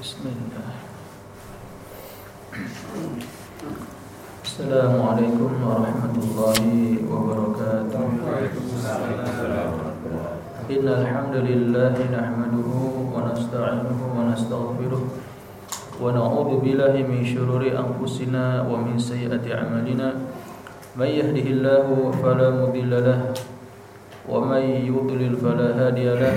بسم الله. السلام عليكم ورحمة الله وبركاته. إن الحمد لله نحمده ونستعينه ونستغفره ونعوذ بالله من شرور أنفسنا ومن سيئة أعمالنا. من يهده الله فلا مضل له ومن يضلل فلا هادي له.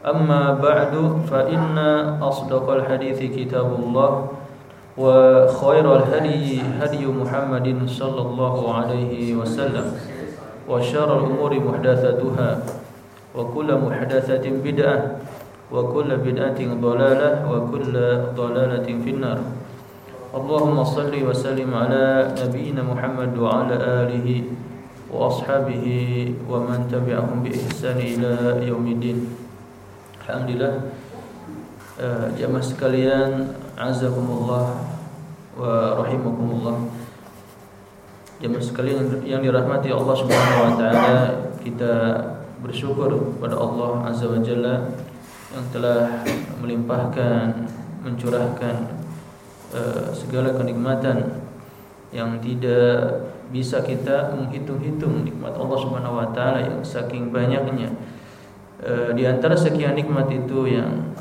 أما بعد فإن أصدق الحديث كتاب الله وخير الهدي هدي محمد صلى الله عليه وسلم وشر الأمور محدثاتها وكل محدثة بدعة وكل بدعة ضلالة وكل ضلالة في النار. اللهم صل وسلم على نبينا محمد وعلى آله وأصحابه ومن تبعهم بإحسان إلى يوم الدين. Alhamdulillah. Uh, jamaah sekalian azakumullah wa rahimakumullah. Jamaah sekalian yang dirahmati Allah Subhanahu wa taala kita bersyukur kepada Allah Azza wa Jalla yang telah melimpahkan mencurahkan uh, segala kenikmatan yang tidak bisa kita menghitung-hitung nikmat Allah Subhanahu wa taala yang saking banyaknya e, di antara sekian nikmat itu yang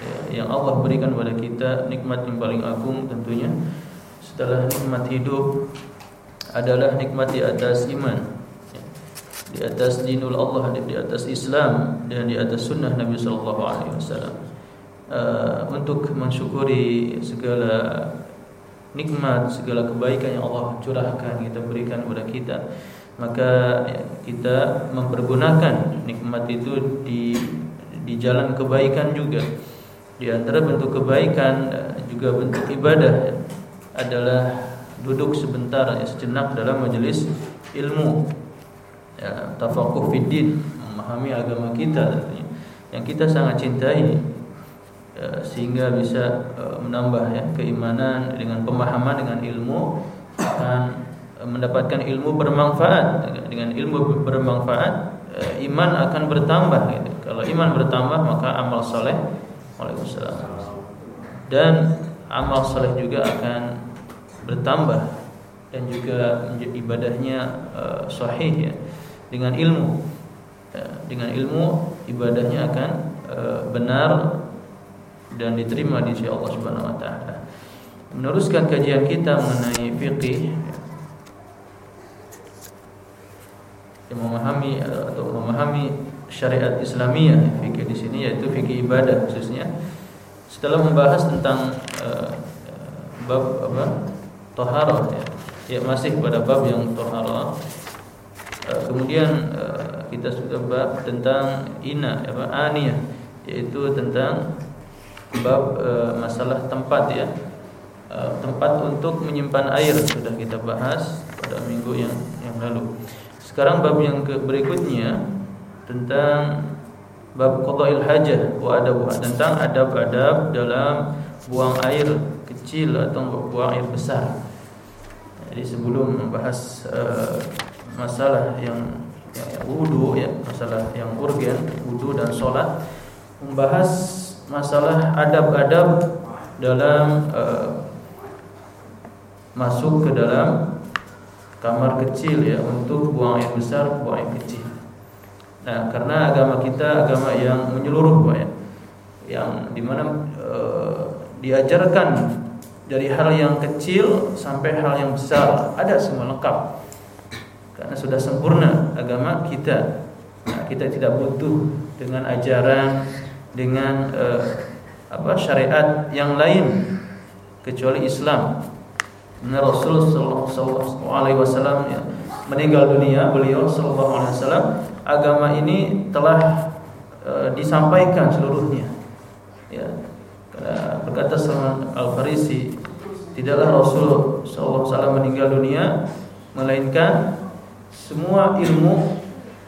ya, yang Allah berikan kepada kita nikmat yang paling agung tentunya setelah nikmat hidup adalah nikmat di atas iman. Ya, di atas dinul Allah di atas Islam dan di atas sunnah Nabi Sallallahu Alaihi Wasallam. E, untuk mensyukuri segala nikmat segala kebaikan yang Allah curahkan kita berikan kepada kita maka ya, kita mempergunakan nikmat itu di di jalan kebaikan juga. Di antara bentuk kebaikan eh, juga bentuk ibadah ya, adalah duduk sebentar ya, sejenak dalam majelis ilmu. Ya, tafakuh fiddin, memahami agama kita tentunya. Yang kita sangat cintai ya, sehingga bisa uh, menambah ya keimanan dengan pemahaman dengan ilmu akan mendapatkan ilmu bermanfaat dengan ilmu bermanfaat eh, iman akan bertambah gitu. Kalau iman bertambah maka amal soleh Waalaikumsalam dan amal soleh juga akan bertambah dan juga ibadahnya uh, sahih ya dengan ilmu ya, dengan ilmu ibadahnya akan benar dan diterima di sisi Allah Subhanahu wa taala. Meneruskan kajian kita mengenai fikih yang memahami atau memahami syariat Islamiyah fikih di sini yaitu fikih ibadah khususnya. Setelah membahas tentang uh, bab apa toharoh ya, ya masih pada bab yang toharoh uh, kemudian uh, kita sudah bab tentang ina apa aniyah yaitu tentang bab uh, masalah tempat ya. Uh, tempat untuk menyimpan air sudah kita bahas pada minggu yang yang lalu sekarang bab yang berikutnya tentang bab qada'il hajah wa adab tentang adab-adab dalam buang air kecil atau buang air besar. Jadi sebelum membahas uh, masalah yang yang wudu ya, masalah yang urgen, wudu dan sholat, membahas masalah adab-adab dalam uh, masuk ke dalam kamar kecil ya untuk buang air besar, buang air kecil. Nah, karena agama kita agama yang menyeluruh Pak ya. Yang di mana e, diajarkan dari hal yang kecil sampai hal yang besar ada semua lengkap karena sudah sempurna agama kita nah, kita tidak butuh dengan ajaran dengan uh, apa syariat yang lain kecuali Islam Nah, Rasul sallallahu alaihi wasallam ya, meninggal dunia beliau sallallahu alaihi wasallam agama ini telah e, disampaikan seluruhnya. Ya berkata Salman Al Farisi tidaklah Rasul sallallahu alaihi wasallam meninggal dunia melainkan semua ilmu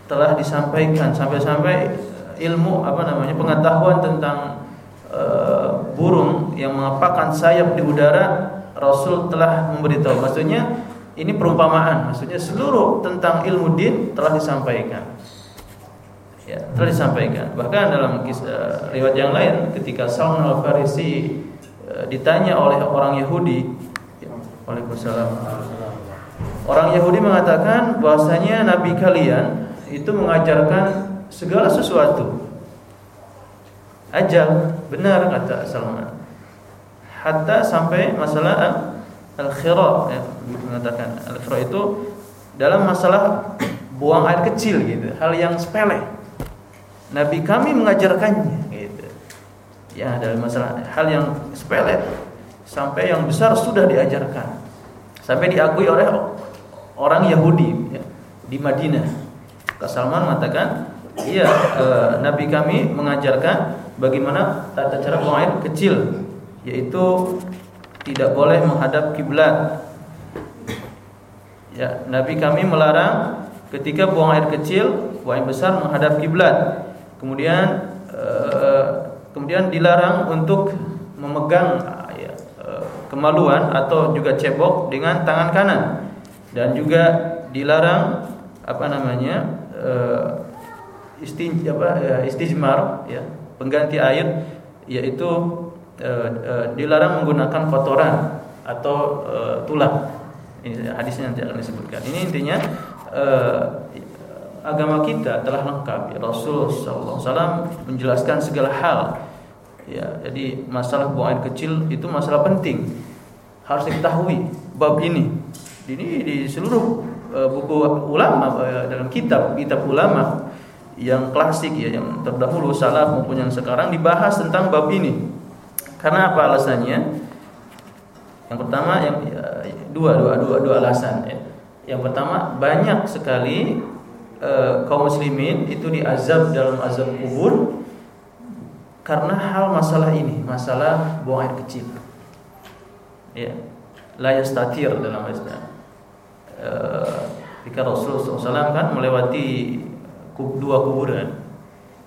telah disampaikan. Sampai-sampai ilmu apa namanya pengetahuan tentang e, burung yang mengapakkan sayap di udara Rasul telah memberitahu. Maksudnya ini perumpamaan, maksudnya seluruh tentang ilmu din telah disampaikan. Ya, telah disampaikan. Bahkan dalam kisah riwayat yang lain ketika Salman Al Farisi e, ditanya oleh orang Yahudi, ya, Waalaikumsalam. Orang Yahudi mengatakan bahwasanya nabi kalian itu mengajarkan segala sesuatu. Ajal, benar kata Salman hatta sampai masalah al-khira ya, mengatakan al-khira itu dalam masalah buang air kecil gitu, hal yang sepele. Nabi kami mengajarkannya gitu. Ya, dalam masalah hal yang sepele sampai yang besar sudah diajarkan. Sampai diakui oleh orang Yahudi ya, di Madinah. Kasalman mengatakan, iya e, Nabi kami mengajarkan bagaimana tata cara buang air kecil yaitu tidak boleh menghadap kiblat. Ya, Nabi kami melarang ketika buang air kecil, buang air besar menghadap kiblat. Kemudian eh, kemudian dilarang untuk memegang eh, kemaluan atau juga cebok dengan tangan kanan dan juga dilarang apa namanya eh, istin apa ya, istijmar ya pengganti air yaitu e, e, dilarang menggunakan kotoran atau e, tulang. Ini hadisnya nanti akan disebutkan. Ini intinya e, agama kita telah lengkap. Ya, Rasul SAW menjelaskan segala hal. Ya, jadi masalah buang air kecil itu masalah penting. Harus diketahui bab ini. Ini di seluruh e, buku ulama e, dalam kitab kitab ulama yang klasik ya yang terdahulu salaf maupun yang sekarang dibahas tentang bab ini karena apa alasannya? Yang pertama yang ya, dua dua dua dua alasan ya. Yang pertama banyak sekali e, kaum muslimin itu diazab dalam azab kubur karena hal masalah ini, masalah buang air kecil. Ya. La dalam istilah. E, ketika Rasul SAW kan melewati dua kuburan.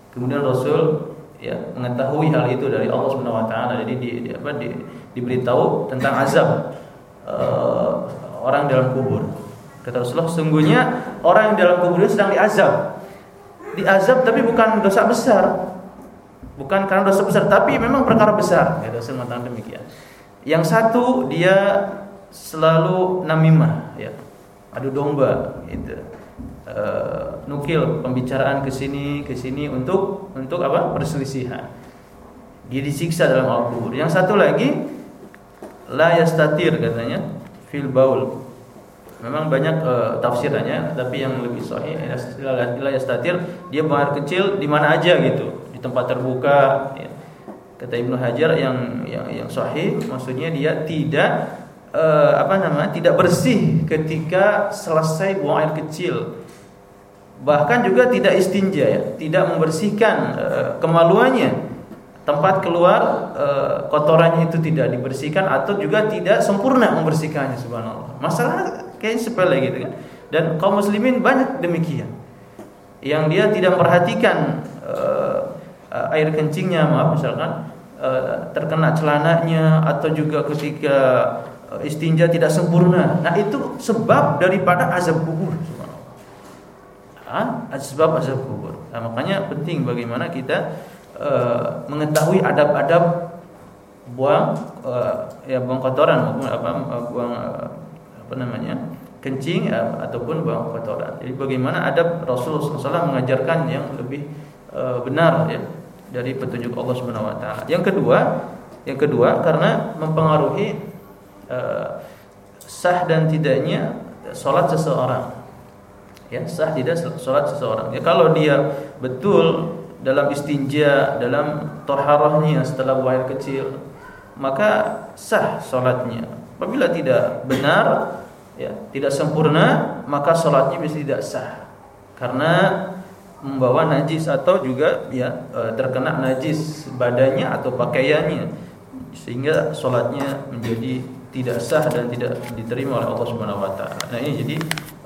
Kemudian Rasul ya mengetahui hal itu dari Allah Subhanahu wa taala. Jadi di, di apa di, diberitahu tentang azab uh, orang dalam kubur. Kata Rasulullah sungguhnya orang yang dalam kubur itu sedang diazab. Diazab tapi bukan dosa besar. Bukan karena dosa besar tapi memang perkara besar. Ya Rasul mengatakan demikian. Yang satu dia selalu namimah ya. Adu domba gitu uh, nukil pembicaraan ke sini ke sini untuk untuk apa? Perselisihan. Dia disiksa dalam al-kubur yang satu lagi la yastatir katanya fil baul. Memang banyak uh, tafsirannya tapi yang lebih sahih la yastatir dia buang kecil di mana aja gitu. Di tempat terbuka ya. kata Ibnu Hajar yang yang yang sahih maksudnya dia tidak uh, apa namanya tidak bersih ketika selesai buang air kecil bahkan juga tidak istinja ya, tidak membersihkan e, kemaluannya. Tempat keluar e, kotorannya itu tidak dibersihkan atau juga tidak sempurna membersihkannya subhanallah. Masalah kayak sepele gitu kan. Dan kaum muslimin banyak demikian. Yang dia tidak memperhatikan e, air kencingnya maaf misalkan e, terkena celananya atau juga ketika istinja tidak sempurna. Nah, itu sebab daripada azab kubur sebab azab kubur. Nah, makanya penting bagaimana kita uh, mengetahui adab-adab buang uh, ya buang kotoran maupun apa buang uh, apa namanya kencing uh, ataupun buang kotoran. Jadi bagaimana adab Rasulullah SAW mengajarkan yang lebih uh, benar ya dari petunjuk Allah Subhanahu Wa Taala. Yang kedua Yang kedua karena mempengaruhi uh, sah dan tidaknya sholat seseorang. Ya, sah tidak sholat seseorang. Ya kalau dia betul dalam istinja, dalam toharahnya setelah buang air kecil, maka sah sholatnya. Apabila tidak benar, ya tidak sempurna, maka sholatnya bisa tidak sah karena membawa najis atau juga ya e, terkena najis badannya atau pakaiannya sehingga sholatnya menjadi tidak sah dan tidak diterima oleh Allah Subhanahu Wa Taala. Nah ini jadi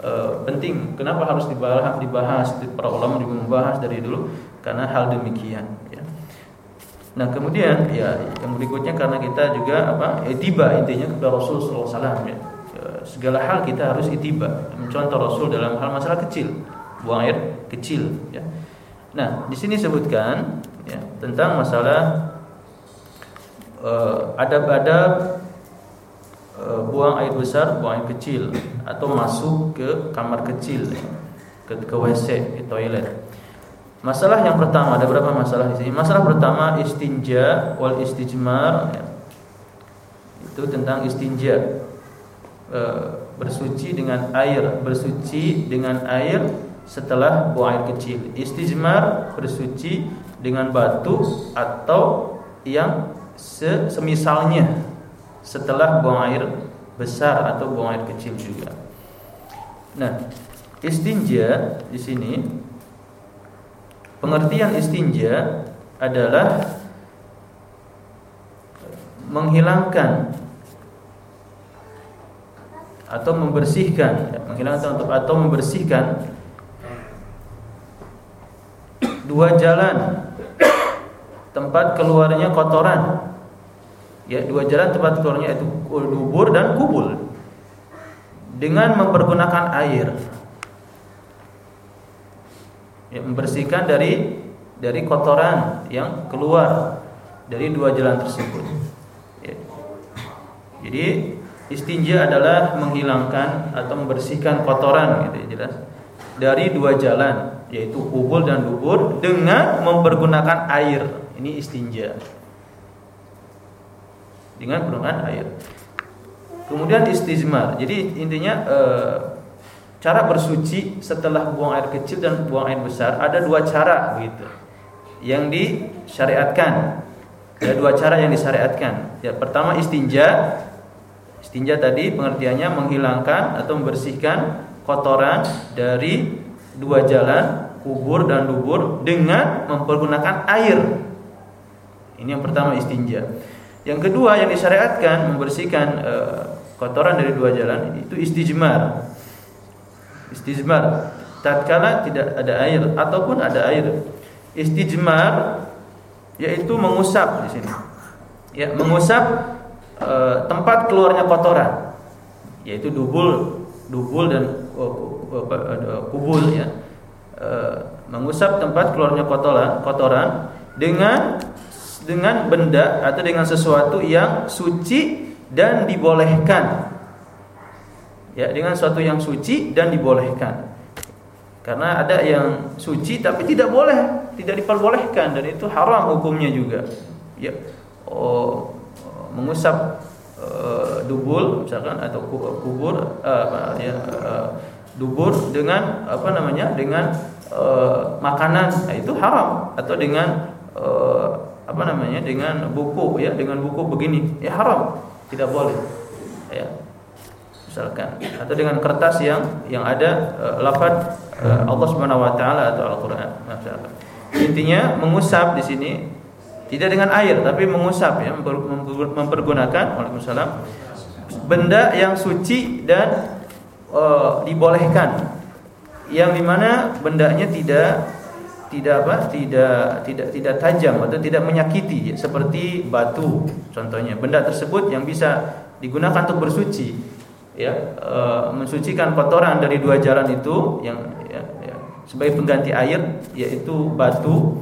e, penting. Kenapa harus dibahas? Dibahas para ulama juga membahas dari dulu karena hal demikian. Ya. Nah kemudian ya yang berikutnya karena kita juga apa etiba intinya kepada Rasul Sallallahu ya. E, segala hal kita harus itiba. Mencontoh Rasul dalam hal masalah kecil buang air kecil ya. Nah, di sini sebutkan ya tentang masalah uh, adab-adab buang air besar, buang air kecil atau masuk ke kamar kecil ke, ke WC, ke toilet. Masalah yang pertama ada berapa masalah di sini? Masalah pertama istinja wal istijmar ya. Itu tentang istinja. E, bersuci dengan air, bersuci dengan air setelah buang air kecil. Istijmar bersuci dengan batu atau yang semisalnya setelah buang air besar atau buang air kecil juga. Nah, istinja di sini pengertian istinja adalah menghilangkan atau membersihkan, menghilangkan atau membersihkan dua jalan tempat keluarnya kotoran. Ya, dua jalan tempat keluarnya itu dubur dan kubul. Dengan mempergunakan air. Ya, membersihkan dari dari kotoran yang keluar dari dua jalan tersebut. Ya. Jadi istinja adalah menghilangkan atau membersihkan kotoran gitu ya jelas dari dua jalan yaitu kubul dan dubur dengan mempergunakan air. Ini istinja. Dengan menggunakan air. Kemudian istizmar. Jadi intinya e, cara bersuci setelah buang air kecil dan buang air besar ada dua cara begitu. Yang disyariatkan. Ada dua cara yang disyariatkan. Ya, pertama istinja. Istinja tadi pengertiannya menghilangkan atau membersihkan kotoran dari dua jalan kubur dan dubur dengan mempergunakan air. Ini yang pertama istinja. Yang kedua yang disyariatkan membersihkan e, kotoran dari dua jalan itu istijmar. Istijmar tatkala tidak ada air ataupun ada air. Istijmar yaitu mengusap di sini. Ya, mengusap e, tempat keluarnya kotoran yaitu dubul dubul dan kubul ya e, mengusap tempat keluarnya kotoran kotoran dengan dengan benda atau dengan sesuatu yang suci dan dibolehkan. Ya dengan sesuatu yang suci dan dibolehkan. Karena ada yang suci tapi tidak boleh tidak diperbolehkan dan itu haram hukumnya juga. Ya. Oh mengusap uh, dubul misalkan atau kubur uh, ya, uh, dubur dengan apa namanya dengan makanan. Nah, itu haram. Atau dengan apa namanya dengan buku ya dengan buku begini. Ya haram. Tidak boleh. Ya. Misalkan. Atau dengan kertas yang yang ada uh, lafaz uh, Allah Subhanahu wa taala atau Al-Qur'an. Misalkan. Intinya mengusap di sini tidak dengan air tapi mengusap ya mempergunakan Waalaikumsalam benda yang suci dan uh, dibolehkan. Yang di mana bendanya tidak tidak apa tidak tidak tidak tajam atau tidak menyakiti seperti batu contohnya. Benda tersebut yang bisa digunakan untuk bersuci ya e, mensucikan kotoran dari dua jalan itu yang ya, ya, sebagai pengganti air yaitu batu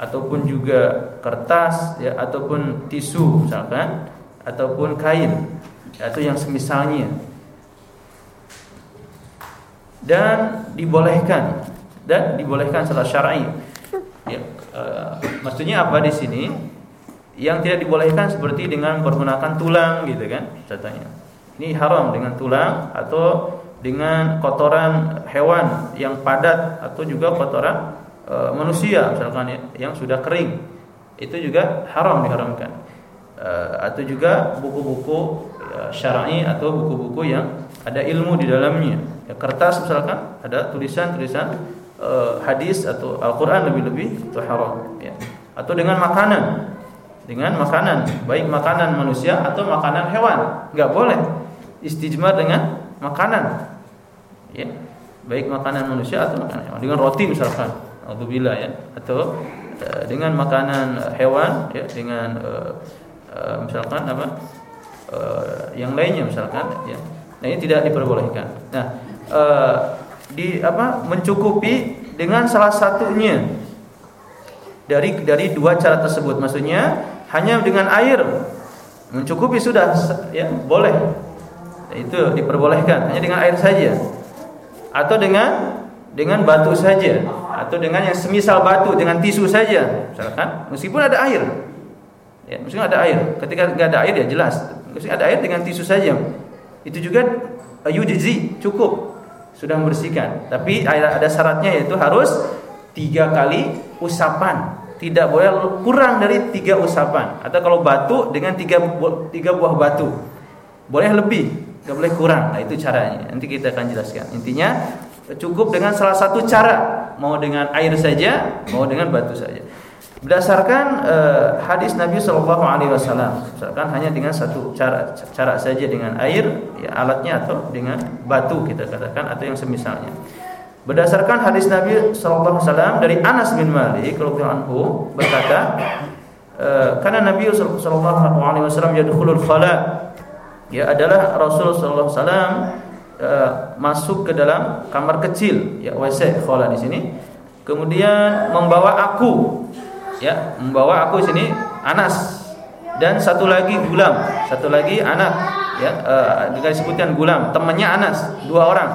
ataupun juga kertas ya ataupun tisu misalkan ataupun kain atau yang semisalnya. Dan dibolehkan dan dibolehkan secara syar'i. Ya, uh, maksudnya apa di sini? yang tidak dibolehkan seperti dengan menggunakan tulang gitu kan contohnya. Ini haram dengan tulang atau dengan kotoran hewan yang padat atau juga kotoran e, manusia misalkan ya, yang sudah kering. Itu juga haram diharamkan. E, atau juga buku-buku e, syar'i atau buku-buku yang ada ilmu di dalamnya. Ya, kertas misalkan ada tulisan-tulisan e, hadis atau Al-Qur'an lebih-lebih itu haram ya. Atau dengan makanan dengan makanan, baik makanan manusia atau makanan hewan. Enggak boleh istijmar dengan makanan. Ya. Baik makanan manusia atau makanan hewan. Dengan roti misalkan, alhamdulillah ya. Atau uh, dengan makanan hewan ya, dengan uh, uh, misalkan apa? Uh, yang lainnya misalkan ya. Nah, ini tidak diperbolehkan. Nah, uh, di apa? mencukupi dengan salah satunya. Dari dari dua cara tersebut. Maksudnya hanya dengan air. Mencukupi sudah ya boleh. Itu diperbolehkan. Hanya dengan air saja. Atau dengan dengan batu saja. Atau dengan yang semisal batu dengan tisu saja. Misalkan meskipun ada air. Ya meskipun ada air. Ketika tidak ada air ya jelas. Meskipun ada air dengan tisu saja. Itu juga yujzi cukup sudah membersihkan. Tapi ada syaratnya yaitu harus tiga kali usapan. Tidak boleh kurang dari tiga usapan. Atau kalau batu dengan tiga, tiga buah batu. Boleh lebih tidak boleh kurang. Nah itu caranya. Nanti kita akan jelaskan. Intinya cukup dengan salah satu cara. Mau dengan air saja mau dengan batu saja berdasarkan uh, hadis Nabi Shallallahu Alaihi Wasallam misalkan hanya dengan satu cara cara saja dengan air ya alatnya atau dengan batu kita katakan atau yang semisalnya Berdasarkan hadis Nabi sallallahu alaihi wasallam dari Anas bin Malik anhu berkata, e, karena Nabi sallallahu alaihi wasallam yadkhulul khala ya adalah Rasul sallallahu alaihi wasallam e, masuk ke dalam kamar kecil ya WC khala di sini. Kemudian membawa aku ya, membawa aku sini Anas dan satu lagi gulam, satu lagi anak ya, e, juga disebutkan gulam, temannya Anas, dua orang.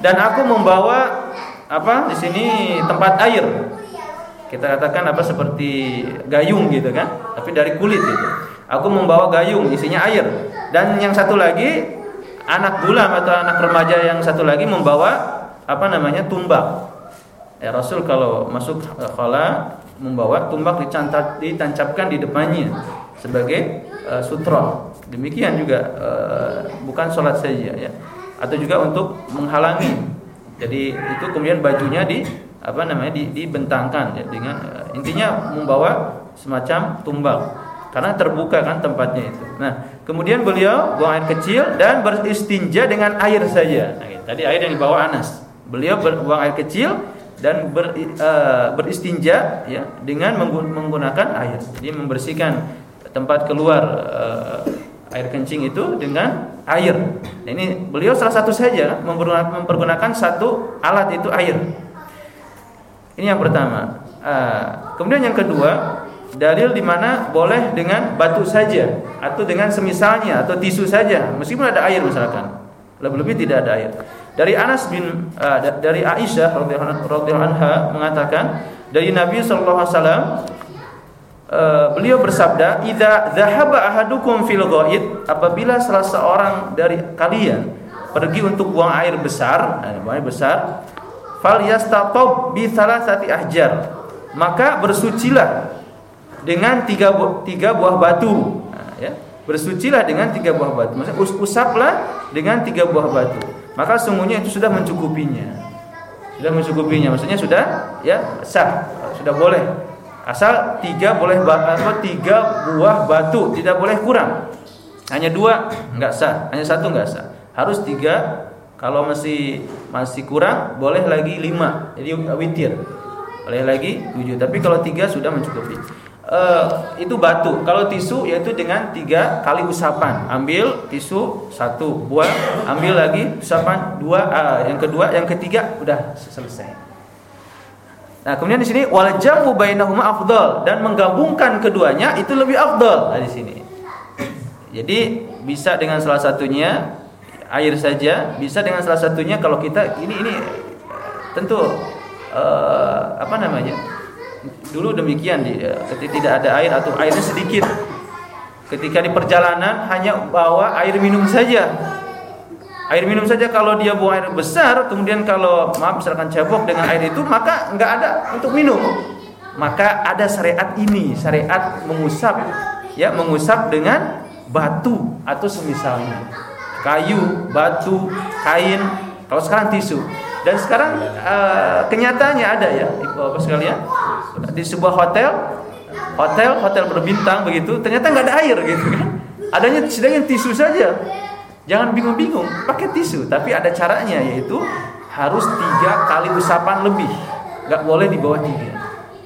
Dan aku membawa apa di sini tempat air. Kita katakan apa seperti gayung gitu kan, tapi dari kulit gitu. Aku membawa gayung isinya air dan yang satu lagi anak gulam atau anak remaja yang satu lagi membawa apa namanya tumbak. Ya Rasul kalau masuk khala membawa tumbak dicancap, ditancapkan di depannya sebagai uh, sutra. Demikian juga uh, bukan sholat saja ya, atau juga untuk menghalangi jadi itu kemudian bajunya di apa namanya di, dibentangkan ya, dengan uh, intinya membawa semacam tumbal karena terbuka kan tempatnya itu. Nah, kemudian beliau buang air kecil dan beristinja dengan air saja. Nah, gitu. Tadi air yang dibawa Anas. Beliau buang air kecil dan ber, uh, beristinja ya dengan menggunakan air. Jadi membersihkan tempat keluar uh, air kencing itu dengan air. Nah, ini beliau salah satu saja mempergunakan satu alat itu air. Ini yang pertama. Uh, kemudian yang kedua, dalil di mana boleh dengan batu saja atau dengan semisalnya atau tisu saja, meskipun ada air misalkan. Lebih-lebih tidak ada air. Dari Anas bin uh, dari Aisyah radhiyallahu anha mengatakan dari Nabi sallallahu alaihi wasallam Eh, beliau bersabda, "Idza dzahaba ahadukum fil ghaid," apabila salah seorang dari kalian pergi untuk buang air besar, eh, buang air besar, fal yastatab bi thalathati ahjar. Maka bersucilah dengan tiga, bu tiga buah batu. Nah, ya. Bersucilah dengan tiga buah batu. Maksudnya us usaplah dengan tiga buah batu. Maka sungguhnya itu sudah mencukupinya. Sudah mencukupinya. Maksudnya sudah ya sah, sudah boleh Asal tiga boleh apa tiga buah batu, tidak boleh kurang. Hanya dua nggak sah, hanya satu nggak sah. Harus tiga. Kalau masih masih kurang, boleh lagi lima. Jadi witir. Boleh lagi tujuh. Tapi kalau tiga sudah mencukupi. Uh, itu batu. Kalau tisu yaitu dengan tiga kali usapan. Ambil tisu satu buah, ambil lagi usapan dua. Uh, yang kedua, yang ketiga udah selesai. Nah, kemudian di sini wal jamu bainahuma afdal dan menggabungkan keduanya itu lebih afdal nah, di sini. Jadi bisa dengan salah satunya air saja, bisa dengan salah satunya kalau kita ini ini tentu uh, apa namanya? Dulu demikian di uh, tidak ada air atau airnya sedikit ketika di perjalanan hanya bawa air minum saja. Air minum saja kalau dia buang air besar, kemudian kalau maaf misalkan cebok dengan air itu maka nggak ada untuk minum. Maka ada syariat ini, syariat mengusap ya, mengusap dengan batu atau semisalnya. Kayu, batu, kain, kalau sekarang tisu. Dan sekarang uh, kenyataannya ada ya, Bapak sekalian, di sebuah hotel, hotel hotel berbintang begitu, ternyata nggak ada air gitu kan. Adanya sedangkan tisu saja. Jangan bingung-bingung, pakai tisu, tapi ada caranya yaitu harus tiga kali usapan lebih, nggak boleh di bawah tiga.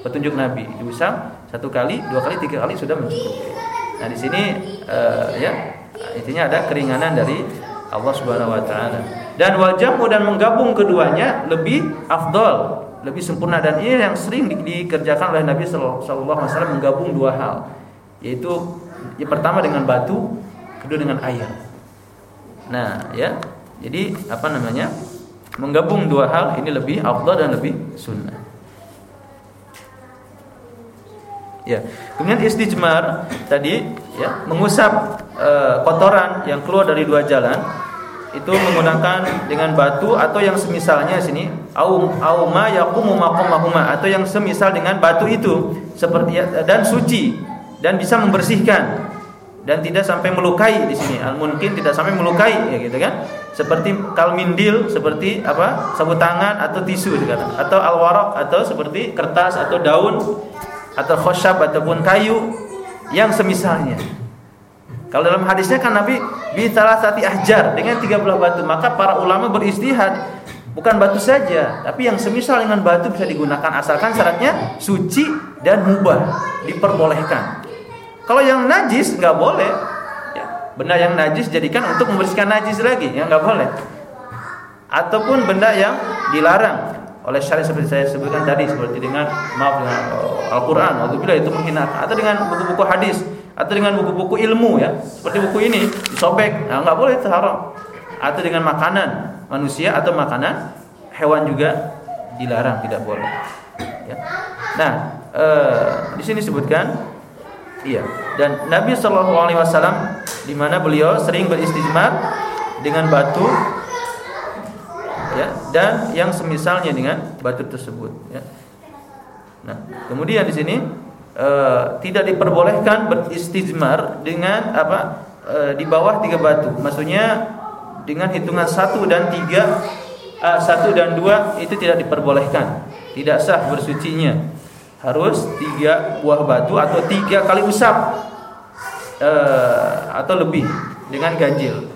Petunjuk Nabi diusap satu kali, dua kali, tiga kali sudah mencukupi. Nah di sini uh, ya intinya ada keringanan dari Allah Subhanahu Wa Taala. Dan wajahmu dan menggabung keduanya lebih afdol, lebih sempurna dan ini yang sering di, dikerjakan oleh Nabi Sallallahu Alaihi menggabung dua hal, yaitu yang pertama dengan batu, kedua dengan air. Nah, ya. Jadi apa namanya? Menggabung dua hal ini lebih afdal dan lebih sunnah. Ya. Kemudian istijmar tadi ya, mengusap e, kotoran yang keluar dari dua jalan itu menggunakan dengan batu atau yang semisalnya sini au au ma yaqumu maqamahuma atau yang semisal dengan batu itu seperti dan suci dan bisa membersihkan dan tidak sampai melukai di sini. Mungkin tidak sampai melukai ya gitu kan. Seperti kalmindil, seperti apa? sabut tangan atau tisu sekarang atau al warok atau seperti kertas atau daun atau khosyab ataupun kayu yang semisalnya. Kalau dalam hadisnya kan Nabi bi sati ahjar dengan tiga belah batu, maka para ulama beristihad bukan batu saja, tapi yang semisal dengan batu bisa digunakan asalkan syaratnya suci dan mubah, diperbolehkan. Kalau yang najis nggak boleh. Ya, benda yang najis jadikan untuk membersihkan najis lagi, ya nggak boleh. Ataupun benda yang dilarang oleh syariat seperti saya sebutkan tadi seperti dengan maaf dengan Al-Qur'an bila itu menghina atau dengan buku-buku hadis atau dengan buku-buku ilmu ya seperti buku ini disobek nah, nggak boleh itu haram atau dengan makanan manusia atau makanan hewan juga dilarang tidak boleh ya. nah eh, di sini sebutkan Iya. Dan Nabi Shallallahu Alaihi Wasallam di mana beliau sering beristijmar dengan batu, ya, dan yang semisalnya dengan batu tersebut. Ya. Nah, kemudian di sini e, tidak diperbolehkan beristijmar dengan apa e, di bawah tiga batu. Maksudnya dengan hitungan satu dan tiga, e, satu dan dua itu tidak diperbolehkan, tidak sah bersucinya harus tiga buah batu atau tiga kali usap uh, atau lebih dengan ganjil.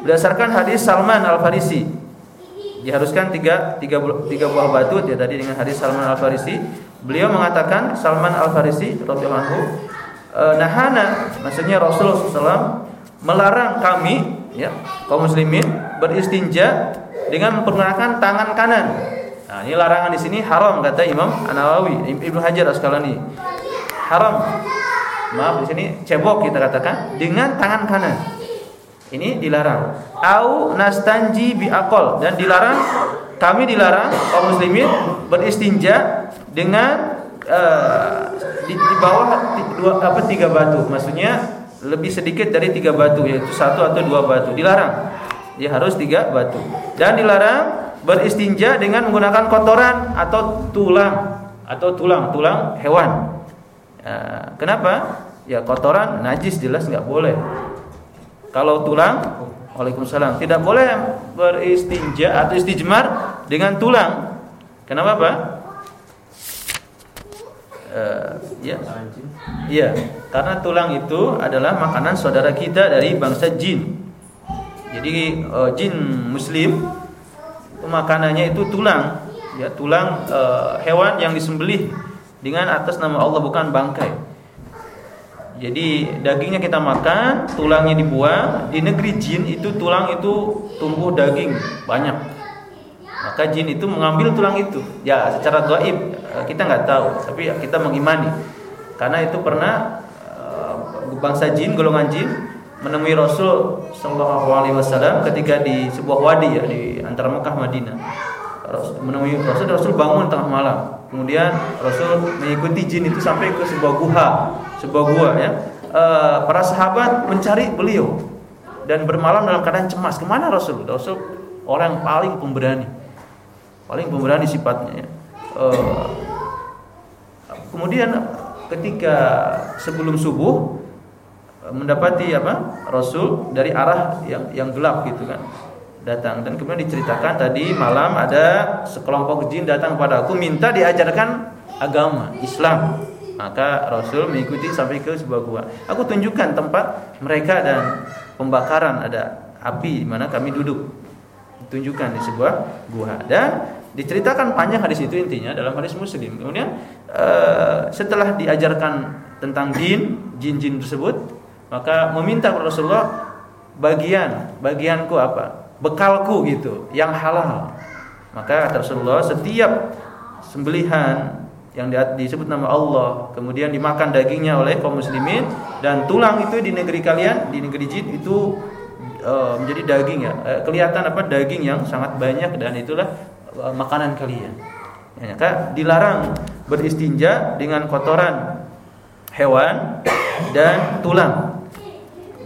Berdasarkan hadis Salman Al Farisi diharuskan tiga, tiga, tiga buah batu ya tadi dengan hadis Salman Al Farisi beliau mengatakan Salman Al Farisi radhiyallahu anhu uh, nahana maksudnya Rasulullah SAW melarang kami ya kaum muslimin beristinja dengan menggunakan tangan kanan Nah, ini larangan di sini haram kata Imam An-Nawawi, Ibnu Hajar Asqalani. Haram. Maaf di sini cebok kita katakan dengan tangan kanan. Ini dilarang. Au nastanji bi akol dan dilarang kami dilarang kaum muslimin beristinja dengan uh, di, bawah dua apa tiga batu. Maksudnya lebih sedikit dari tiga batu yaitu satu atau dua batu dilarang. Ya harus tiga batu. Dan dilarang beristinja dengan menggunakan kotoran atau tulang atau tulang-tulang hewan. Ya, kenapa? Ya kotoran najis jelas nggak boleh. Kalau tulang, Waalaikumsalam, tidak boleh beristinja atau istijmar dengan tulang. Kenapa Pak? Uh, ya, ya, karena tulang itu adalah makanan saudara kita dari bangsa jin. Jadi uh, jin Muslim makanannya itu tulang, ya tulang e, hewan yang disembelih dengan atas nama Allah bukan bangkai. Jadi dagingnya kita makan, tulangnya dibuang. Di negeri jin itu tulang itu tumbuh daging banyak. Maka jin itu mengambil tulang itu. Ya secara gaib eh, kita nggak tahu, tapi kita mengimani. Karena itu pernah e, bangsa jin, golongan jin menemui Rasul Shallallahu Alaihi Wasallam ketika di sebuah wadi ya di antara Mekah Madinah. Menemui Rasul, Rasul bangun tengah malam. Kemudian Rasul mengikuti jin itu sampai ke sebuah gua, sebuah gua ya. uh, para sahabat mencari beliau dan bermalam dalam keadaan cemas. Ke mana Rasul? Rasul orang paling pemberani, paling pemberani sifatnya. Uh, kemudian ketika sebelum subuh mendapati apa Rasul dari arah yang yang gelap gitu kan datang. Dan kemudian diceritakan tadi malam ada sekelompok jin datang padaku minta diajarkan agama Islam. Maka Rasul mengikuti sampai ke sebuah gua. Aku tunjukkan tempat mereka dan pembakaran ada api di mana kami duduk. Tunjukkan di sebuah gua. Dan diceritakan panjang hadis itu intinya dalam hadis muslim. Kemudian uh, setelah diajarkan tentang jin jin-jin tersebut maka meminta kepada Rasulullah bagian bagianku apa? Bekalku gitu yang halal. Maka Rasulullah setiap sembelihan yang disebut nama Allah kemudian dimakan dagingnya oleh kaum muslimin dan tulang itu di negeri kalian di negeri jin itu uh, menjadi daging ya. Uh, kelihatan apa? Daging yang sangat banyak dan itulah makanan kalian. Ya, maka dilarang beristinja dengan kotoran hewan dan tulang.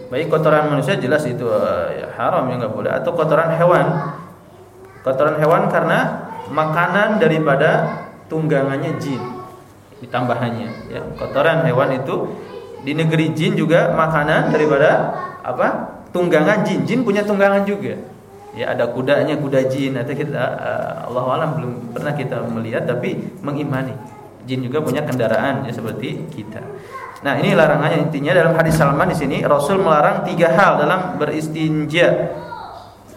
Baik kotoran manusia jelas itu uh, ya, haram ya nggak boleh. Atau kotoran hewan. Kotoran hewan karena makanan daripada tunggangannya jin. Ditambahannya ya. Kotoran hewan itu di negeri jin juga makanan daripada apa? Tunggangan jin. Jin punya tunggangan juga ya ada kudanya kuda jin atau kita uh, Allah alam belum pernah kita melihat tapi mengimani jin juga punya kendaraan ya seperti kita Nah, ini larangannya intinya dalam hadis Salman di sini Rasul melarang tiga hal dalam beristinja.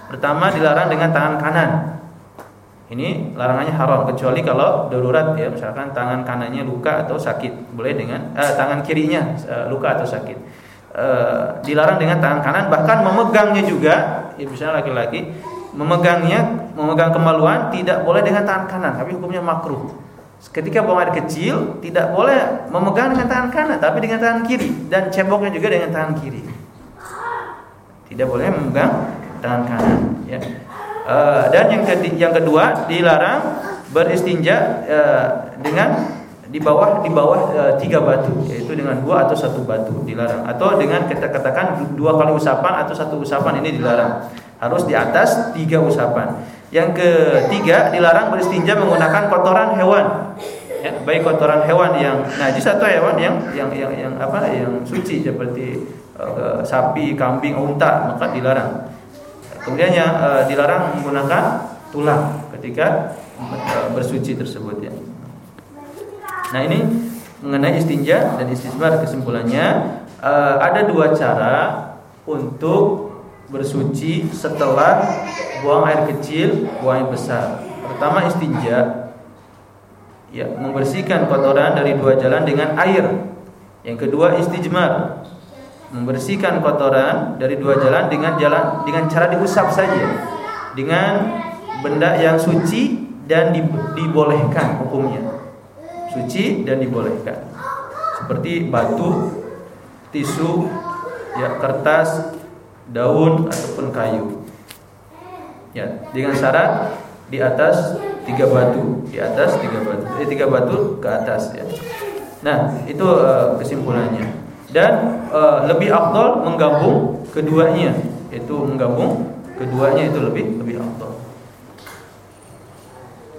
Pertama dilarang dengan tangan kanan. Ini larangannya haram kecuali kalau darurat ya, misalkan tangan kanannya luka atau sakit, boleh dengan eh, tangan kirinya eh, luka atau sakit. Eh, dilarang dengan tangan kanan bahkan memegangnya juga, ya misalnya laki-laki memegangnya, memegang kemaluan tidak boleh dengan tangan kanan, tapi hukumnya makruh. Ketika buang air kecil tidak boleh memegang dengan tangan kanan tapi dengan tangan kiri dan ceboknya juga dengan tangan kiri. Tidak boleh memegang tangan kanan ya. Uh, dan yang yang kedua dilarang beristinja uh, dengan di bawah di bawah e, tiga batu yaitu dengan dua atau satu batu dilarang. Atau dengan kita katakan dua kali usapan atau satu usapan ini dilarang. Harus di atas tiga usapan. Yang ketiga dilarang beristinja menggunakan kotoran hewan. Ya, baik kotoran hewan yang najis atau hewan yang yang yang, yang apa yang suci seperti uh, sapi kambing unta maka dilarang. Kemudian yang uh, dilarang menggunakan tulang ketika bersuci tersebut ya Nah ini mengenai istinja dan istismar kesimpulannya uh, ada dua cara untuk bersuci setelah buang air kecil, buang air besar. Pertama istinja, ya membersihkan kotoran dari dua jalan dengan air. Yang kedua istijmar, membersihkan kotoran dari dua jalan dengan jalan dengan cara diusap saja, dengan benda yang suci dan dibolehkan hukumnya suci dan dibolehkan. Seperti batu, tisu, ya kertas, daun ataupun kayu. Ya, dengan syarat di atas tiga batu, di atas tiga batu, eh, tiga batu ke atas ya. Nah, itu uh, kesimpulannya. Dan uh, lebih afdol menggabung keduanya, itu menggabung keduanya itu lebih lebih afdol.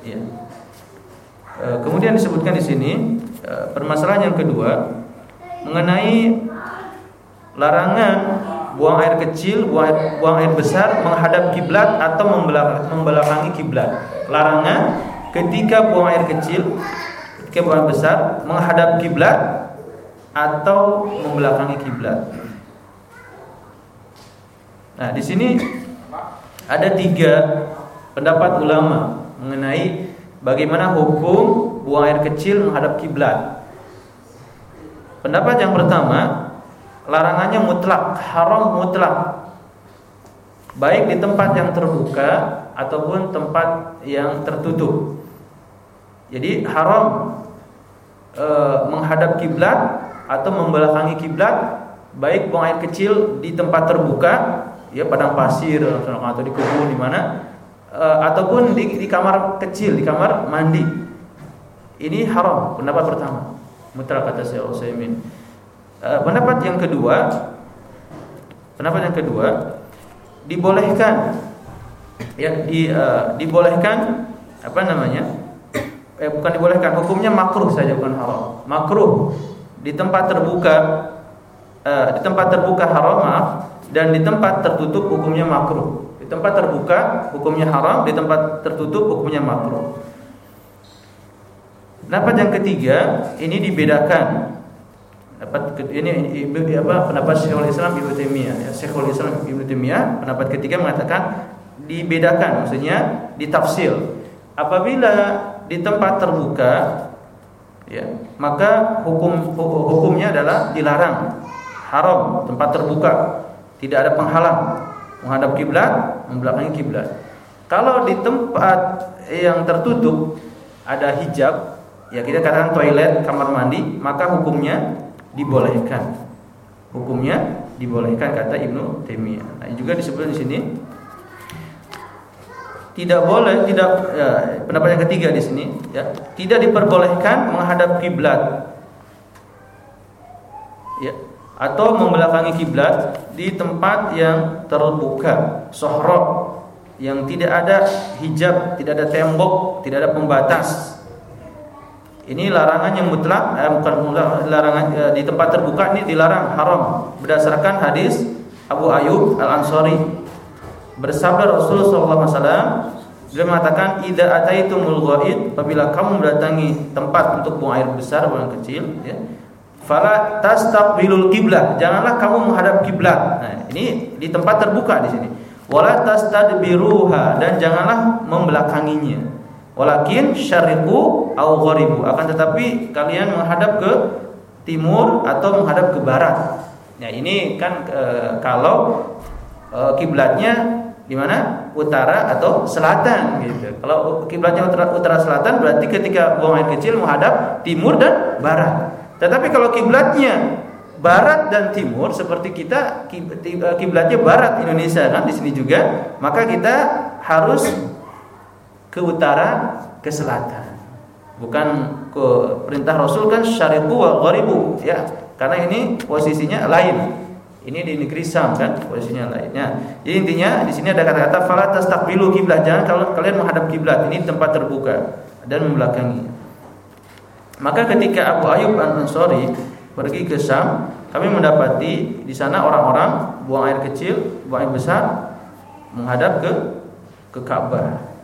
Ya. Eh, kemudian disebutkan di sini eh, permasalahan yang kedua mengenai larangan buang air kecil, buang air, buang air besar menghadap kiblat atau membelakangi kiblat. Larangan ketika buang air kecil, ketika buang air besar menghadap kiblat atau membelakangi kiblat. Nah, di sini ada tiga pendapat ulama mengenai Bagaimana hukum buang air kecil menghadap kiblat? Pendapat yang pertama, larangannya mutlak, haram mutlak. Baik di tempat yang terbuka ataupun tempat yang tertutup. Jadi haram e, menghadap kiblat atau membelakangi kiblat baik buang air kecil di tempat terbuka ya padang pasir atau di kebun di mana uh, ataupun di, di kamar kecil, di kamar mandi. Ini haram, pendapat pertama. Mutlak kata Syekh Utsaimin. uh, pendapat yang kedua pendapat yang kedua dibolehkan ya di, uh, dibolehkan apa namanya eh bukan dibolehkan hukumnya makruh saja bukan haram makruh di tempat terbuka uh, di tempat terbuka haram maaf dan di tempat tertutup hukumnya makruh di tempat terbuka hukumnya haram. Di tempat tertutup hukumnya makruh. Pendapat yang ketiga ini dibedakan. Dapat ini apa pendapat Syekhul Islam Ibnu Taimiyah. Ya Syekhul Islam Ibnu Taimiyah pendapat ketiga mengatakan dibedakan maksudnya ditafsir. Apabila di tempat terbuka ya maka hukum hukumnya adalah dilarang. Haram tempat terbuka. Tidak ada penghalang menghadap kiblat membelakangi kiblat kalau di tempat yang tertutup ada hijab ya kita katakan toilet kamar mandi maka hukumnya dibolehkan. Hukumnya dibolehkan kata Ibnu Taimiyah. Nah, juga disebut di sini tidak boleh tidak ya, pendapat yang ketiga di sini ya tidak diperbolehkan menghadap kiblat ya atau membelakangi kiblat di tempat yang terbuka sohrok yang tidak ada hijab tidak ada tembok tidak ada pembatas. Ini larangan yang mutlak, eh, bukan larangan eh, di tempat terbuka ini dilarang haram. Berdasarkan hadis Abu Ayyub Al Ansori bersabda Rasul sallallahu alaihi wasallam beliau mengatakan idza ataitumul apabila kamu mendatangi tempat untuk buang air besar buang kecil ya fala tastaqbilul kiblat janganlah kamu menghadap kiblat nah ini di tempat terbuka di sini wala tastadbiruha dan janganlah membelakanginya Walakin syariqu au gharibu. Akan tetapi kalian menghadap ke timur atau menghadap ke barat. Ya, ini kan e, kalau e, kiblatnya di mana? Utara atau selatan gitu. Kalau kiblatnya utara, utara selatan berarti ketika buang air kecil menghadap timur dan barat. Tetapi kalau kiblatnya barat dan timur seperti kita e, kiblatnya barat Indonesia kan di sini juga, maka kita harus ke utara, ke selatan. Bukan ke perintah Rasul kan syariqu wa gharibu ya. Karena ini posisinya lain. Ini di negeri Sam kan posisinya lainnya. Jadi intinya di sini ada kata-kata fala tastaqbilu kiblat. Jangan kalau kalian menghadap kiblat. Ini tempat terbuka dan membelakangi. Maka ketika Abu Ayyub An-Ansari pergi ke Sam, kami mendapati di sana orang-orang buang air kecil, buang air besar menghadap ke ke Ka'bah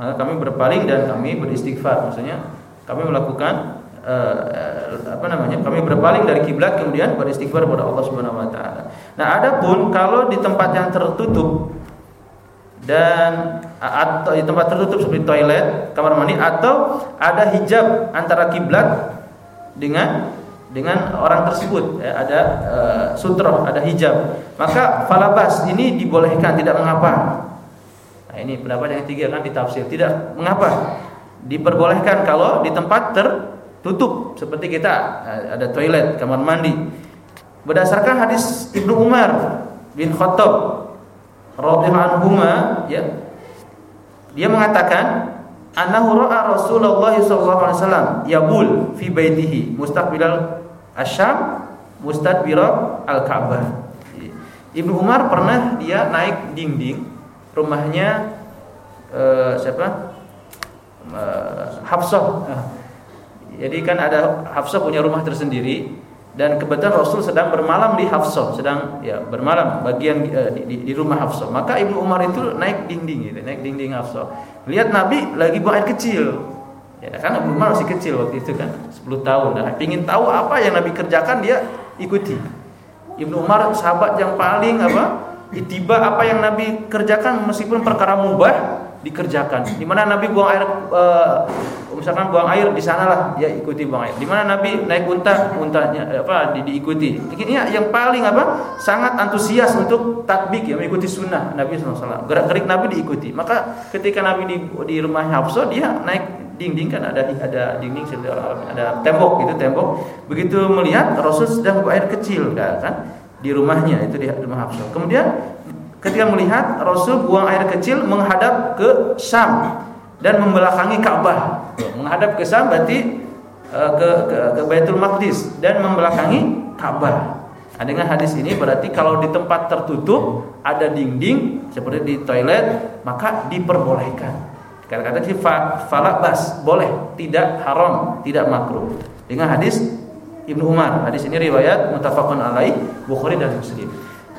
maka kami berpaling dan kami beristighfar maksudnya kami melakukan uh, apa namanya kami berpaling dari kiblat kemudian beristighfar kepada Allah Subhanahu wa taala. Nah, adapun kalau di tempat yang tertutup dan atau di tempat tertutup seperti toilet, kamar mandi atau ada hijab antara kiblat dengan dengan orang tersebut ya, ada uh, sutroh, ada hijab. Maka falabas ini dibolehkan tidak mengapa. Nah, ini pendapat yang ketiga kan ditafsir. Tidak mengapa diperbolehkan kalau di tempat tertutup seperti kita ada toilet, kamar mandi. Berdasarkan hadis Ibnu Umar bin Khattab radhiyallahu anhu ya. Dia mengatakan annahu ra'a Rasulullah sallallahu alaihi wasallam yabul fi baitihi mustaqbilal asyam mustadbira al-Ka'bah. Ibnu Umar pernah dia naik dinding rumahnya uh, siapa? Uh, Hafsah. Jadi kan ada Hafsah punya rumah tersendiri dan kebetulan Rasul sedang bermalam di Hafsah, sedang ya bermalam bagian uh, di, di, di rumah Hafsah. Maka Ibnu Umar itu naik dinding gitu, naik dinding Hafsah. Lihat Nabi lagi buang air kecil. Ya kan Ibnu Umar masih kecil waktu itu kan, 10 tahun. Nah, ingin tahu apa yang Nabi kerjakan dia ikuti. Ibnu Umar sahabat yang paling apa? Itiba apa yang Nabi kerjakan meskipun perkara mubah dikerjakan. Di mana Nabi buang air uh, misalkan buang air di sanalah dia ikuti buang air. Di mana Nabi naik unta, untanya apa di, diikuti. Ini yang paling apa? sangat antusias untuk tatbik ya mengikuti sunnah Nabi SAW. Gerak-gerik Nabi diikuti. Maka ketika Nabi di, di rumah Hafsah dia naik dinding kan ada ada dinding ada tembok gitu tembok. Begitu melihat Rasul sedang buang air kecil kan di rumahnya itu di rumah Hafsah. Kemudian ketika melihat Rasul buang air kecil menghadap ke Syam dan membelakangi Ka'bah. Menghadap ke Syam berarti uh, ke, ke ke Baitul Maqdis dan membelakangi Ka'bah. Nah, dengan hadis ini berarti kalau di tempat tertutup ada dinding seperti di toilet maka diperbolehkan. Kata-kata si falabas boleh, tidak haram, tidak makruh. Dengan hadis Ibnu Umar. Hadis ini riwayat muttafaqun alaih Bukhari dan Muslim.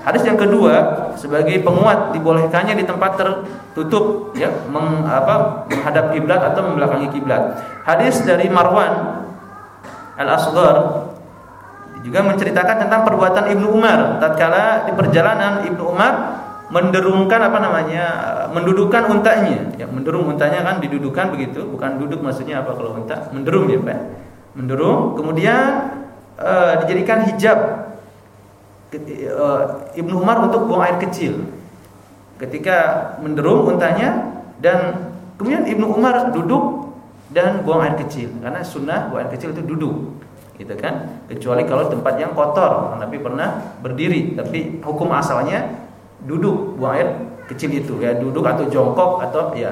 Hadis yang kedua sebagai penguat dibolehkannya di tempat tertutup ya meng, apa, menghadap kiblat atau membelakangi kiblat. Hadis dari Marwan Al-Asghar juga menceritakan tentang perbuatan Ibnu Umar. Tatkala di perjalanan Ibnu Umar menderungkan apa namanya mendudukkan untanya. Ya menderung untanya kan didudukan begitu. Bukan duduk maksudnya apa kalau unta? Menderung ya Pak. Menderung kemudian uh, dijadikan hijab Ibnu Umar untuk buang air kecil. Ketika menderung untanya dan kemudian Ibnu Umar duduk dan buang air kecil. Karena sunnah buang air kecil itu duduk gitu kan? Kecuali kalau tempat yang kotor. Nabi pernah berdiri tapi hukum asalnya duduk buang air kecil itu. Ya duduk atau jongkok atau ya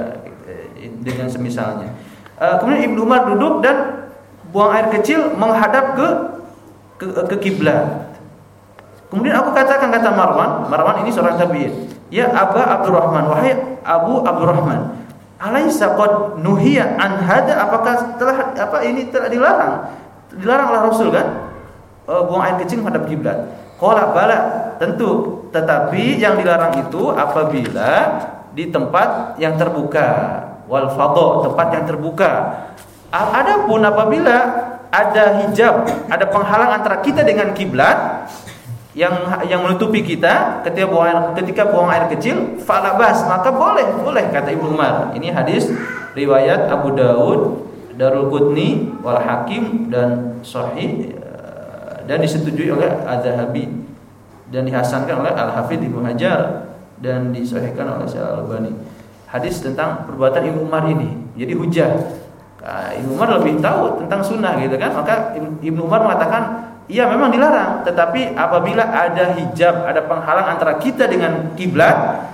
dengan semisalnya. Uh, kemudian Ibnu Umar duduk dan buang air kecil menghadap ke ke kiblat Kemudian aku katakan kata Marwan, Marwan ini seorang tabi'in. Ya Aba Abdurrahman, wahai Abu Abdurrahman, alaisa qad nuhiya an hada apakah telah apa ini telah dilarang? Dilaranglah Rasul kan? E, buang air kecil menghadap kiblat. Qala bala, tentu, tetapi yang dilarang itu apabila di tempat yang terbuka, wal fadha, tempat yang terbuka. Adapun apabila ada hijab, ada penghalang antara kita dengan kiblat, yang yang menutupi kita ketika buang air, ketika buang air kecil falabas maka boleh boleh kata Ibnu Umar. Ini hadis riwayat Abu Daud Darul Qutni wal Hakim dan Sahih eh, dan disetujui oleh Az-Zahabi dan dihasankan oleh Al-Hafidz Ibnu Hajar dan disahihkan oleh Syekh Al-Albani. Hadis tentang perbuatan Ibnu Umar ini jadi hujah. Nah, Ibnu Umar lebih tahu tentang sunnah gitu kan maka Ibnu Umar mengatakan Iya memang dilarang, tetapi apabila ada hijab, ada penghalang antara kita dengan kiblat,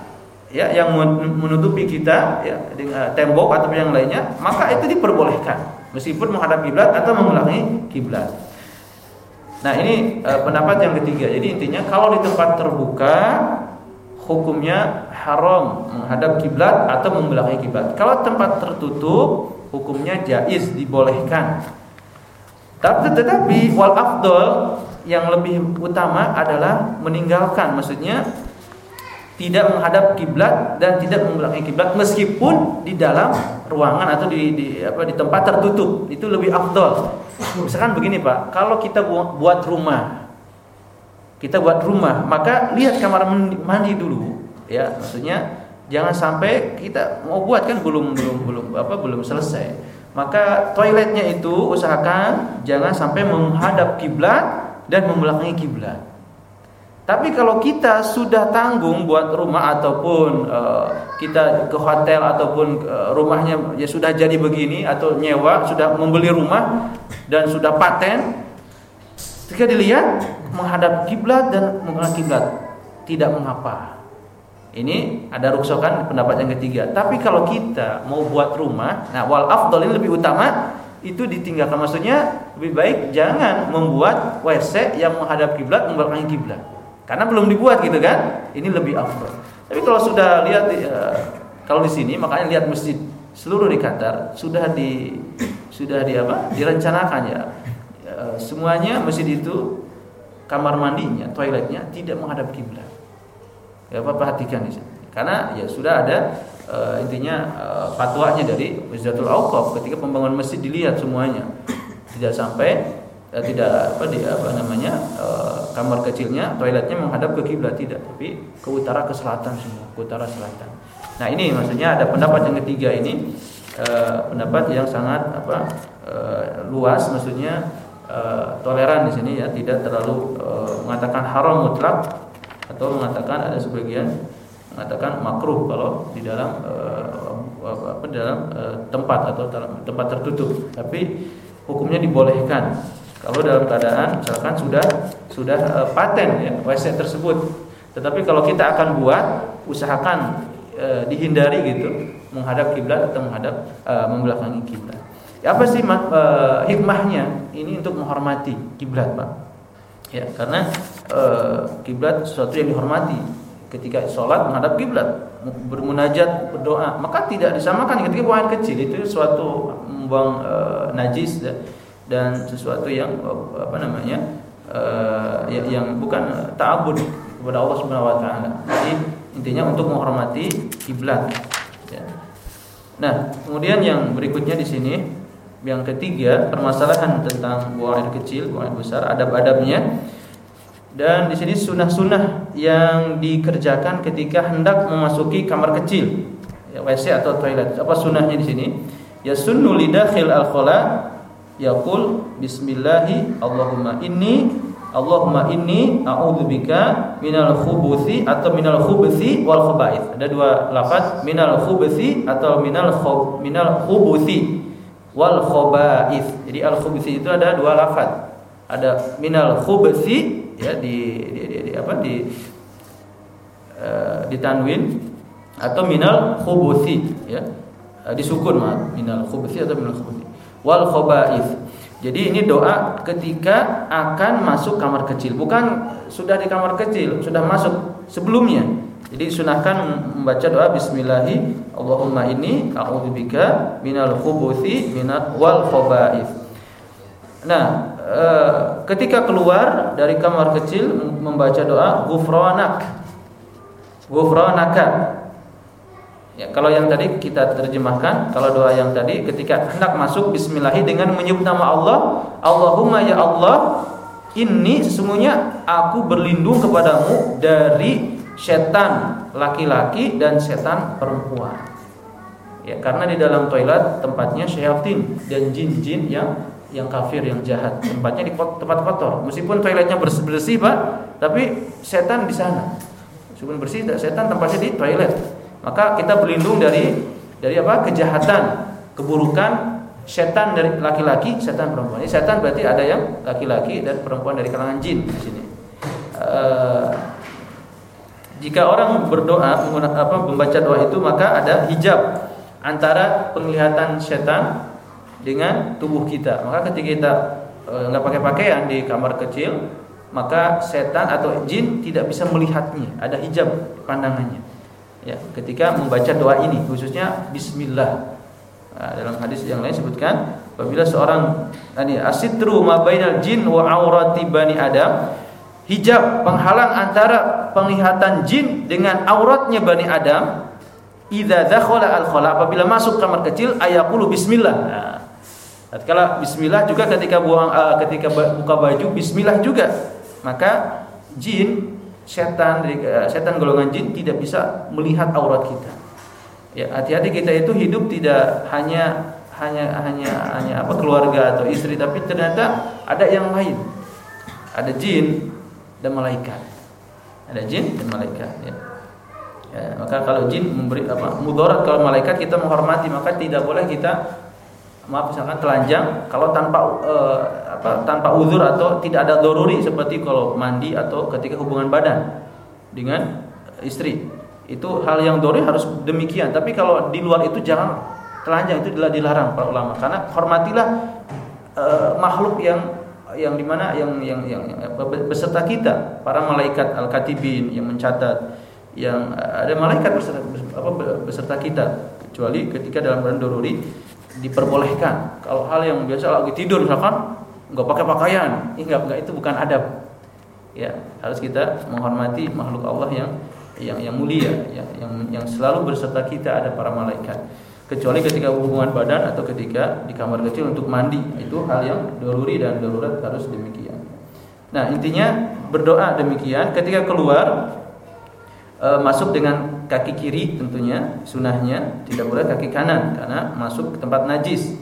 ya yang menutupi kita ya dengan tembok atau yang lainnya, maka itu diperbolehkan meskipun menghadap kiblat atau mengulangi kiblat. Nah, ini e, pendapat yang ketiga. Jadi intinya kalau di tempat terbuka hukumnya haram menghadap kiblat atau membelakangi kiblat. Kalau tempat tertutup hukumnya jaiz dibolehkan tapi tetapi wal afdol yang lebih utama adalah meninggalkan maksudnya tidak menghadap kiblat dan tidak membelakangi kiblat meskipun di dalam ruangan atau di, di apa di tempat tertutup. Itu lebih afdol. Misalkan begini Pak, kalau kita buat rumah, kita buat rumah, maka lihat kamar mandi dulu, ya. Maksudnya jangan sampai kita mau buat kan belum belum belum apa belum selesai maka toiletnya itu usahakan jangan sampai menghadap kiblat dan membelakangi kiblat. Tapi kalau kita sudah tanggung buat rumah ataupun uh, kita ke hotel ataupun uh, rumahnya ya sudah jadi begini atau nyewa sudah membeli rumah dan sudah paten, ketika dilihat menghadap kiblat dan menghadap kiblat tidak mengapa. Ini ada ruksokan pendapat yang ketiga. Tapi kalau kita mau buat rumah, nah wal afdal ini lebih utama itu ditinggalkan. Maksudnya lebih baik jangan membuat WC yang menghadap kiblat membelakangi kiblat. Karena belum dibuat gitu kan? Ini lebih afdal. Tapi kalau sudah lihat uh, kalau di sini makanya lihat masjid seluruh di Qatar sudah di sudah di apa? direncanakan ya. Uh, semuanya masjid itu kamar mandinya, toiletnya tidak menghadap kiblat. Ya apa perhatikan di sini. Karena ya sudah ada uh, intinya uh, fatwanya dari Wizaratul Auqaf ketika pembangunan masjid dilihat semuanya. Tidak sampai uh, tidak apa di apa namanya uh, kamar kecilnya toiletnya menghadap ke kiblat tidak, tapi ke utara ke selatan semua, ke utara selatan. Nah, ini maksudnya ada pendapat yang ketiga ini uh, pendapat yang sangat apa uh, luas maksudnya uh, toleran di sini ya, tidak terlalu uh, mengatakan haram mutlak atau mengatakan ada sebagian mengatakan makruh kalau di dalam uh, apa dalam uh, tempat atau tempat tertutup tapi hukumnya dibolehkan kalau dalam keadaan misalkan sudah sudah uh, paten ya WC tersebut tetapi kalau kita akan buat usahakan uh, dihindari gitu menghadap kiblat atau menghadap uh, membelakangi kiblat Apa sih uh, hikmahnya? Ini untuk menghormati kiblat, Pak. Ya, karena kiblat uh, sesuatu yang dihormati. Ketika sholat menghadap kiblat, bermunajat, berdoa, maka tidak disamakan ketika buang air kecil itu suatu membuang uh, najis dan, dan sesuatu yang uh, apa namanya? Uh, yang bukan ta'abud kepada Allah Subhanahu wa taala. Jadi intinya untuk menghormati kiblat. Ya. Nah, kemudian yang berikutnya di sini yang ketiga, permasalahan tentang buang air kecil, buang air besar, adab-adabnya. Dan di sini sunnah-sunnah yang dikerjakan ketika hendak memasuki kamar kecil, ya, WC atau toilet. Apa sunnahnya di sini? Ya sunnu lidakhil al-khala yaqul bismillahi Allahumma inni Allahumma inni a'udzubika minal khubuthi atau minal khubuthi wal khaba'ith. Ada dua lafaz minal khubuthi atau minal khub minal khubuthi wal khaba'ith. Jadi al itu ada dua lafaz. Ada minal khubuthi ya di, di, di, di apa di uh, di tanwin atau minal khubuthi ya. Uh, disukun maaf minal khubuthi atau minal khubuthi wal khaba'ith. Jadi ini doa ketika akan masuk kamar kecil, bukan sudah di kamar kecil, sudah masuk sebelumnya. Jadi sunahkan membaca doa Bismillahi Allahumma ini a'udzubika minal khubuthi minal wal khaba'ith. Nah, e, ketika keluar dari kamar kecil membaca doa ghufranak. Ghufranaka. Ya, kalau yang tadi kita terjemahkan, kalau doa yang tadi ketika hendak masuk bismillahi dengan menyebut nama Allah, Allahumma ya Allah, ini sesungguhnya aku berlindung kepadamu dari setan laki-laki dan setan perempuan. Ya, karena di dalam toilet tempatnya syaitan dan jin-jin yang yang kafir yang jahat. Tempatnya di tempat kotor. Meskipun toiletnya bersih, bersih Pak, tapi setan di sana. Meskipun bersih, setan tempatnya di toilet. Maka kita berlindung dari dari apa? kejahatan, keburukan setan dari laki-laki, setan perempuan. Ini setan berarti ada yang laki-laki dan perempuan dari kalangan jin di sini. Uh, jika orang berdoa apa membaca doa itu maka ada hijab antara penglihatan setan dengan tubuh kita. Maka ketika kita e, nggak pakai pakaian di kamar kecil, maka setan atau jin tidak bisa melihatnya. Ada hijab pandangannya. Ya, ketika membaca doa ini khususnya bismillah. Nah, dalam hadis yang lain sebutkan apabila seorang tadi asitru ma bainal jin wa aurati bani adam hijab penghalang antara penglihatan jin dengan auratnya Bani Adam idza dakhala al khala apabila masuk kamar kecil ayaqulu bismillah nah, kalau bismillah juga ketika buang uh, ketika buka baju bismillah juga. Maka jin setan uh, setan golongan jin tidak bisa melihat aurat kita. Ya hati-hati kita itu hidup tidak hanya hanya hanya hanya apa keluarga atau istri tapi ternyata ada yang lain. Ada jin dan malaikat. Ada jin dan malaikat ya. ya maka kalau jin memberi apa mudarat kalau malaikat kita menghormati maka tidak boleh kita maaf misalkan telanjang kalau tanpa uh, apa tanpa uzur atau tidak ada doruri seperti kalau mandi atau ketika hubungan badan dengan istri itu hal yang doruri harus demikian tapi kalau di luar itu jangan telanjang itu adalah dilarang para ulama karena hormatilah uh, makhluk yang yang di mana yang yang yang, yang beserta kita para malaikat al katibin yang mencatat yang ada malaikat beserta apa beserta kita kecuali ketika dalam keadaan doruri diperbolehkan. Kalau hal yang biasa lagi tidur misalkan nggak pakai pakaian enggak enggak itu bukan adab. Ya harus kita menghormati makhluk Allah yang yang yang mulia ya, yang yang selalu berserta kita ada para malaikat kecuali ketika hubungan badan atau ketika di kamar kecil untuk mandi. Itu hal yang doruri dan darurat harus demikian. Nah intinya berdoa demikian. Ketika keluar e, masuk dengan kaki kiri tentunya sunahnya. Tidak boleh kaki kanan karena masuk ke tempat najis.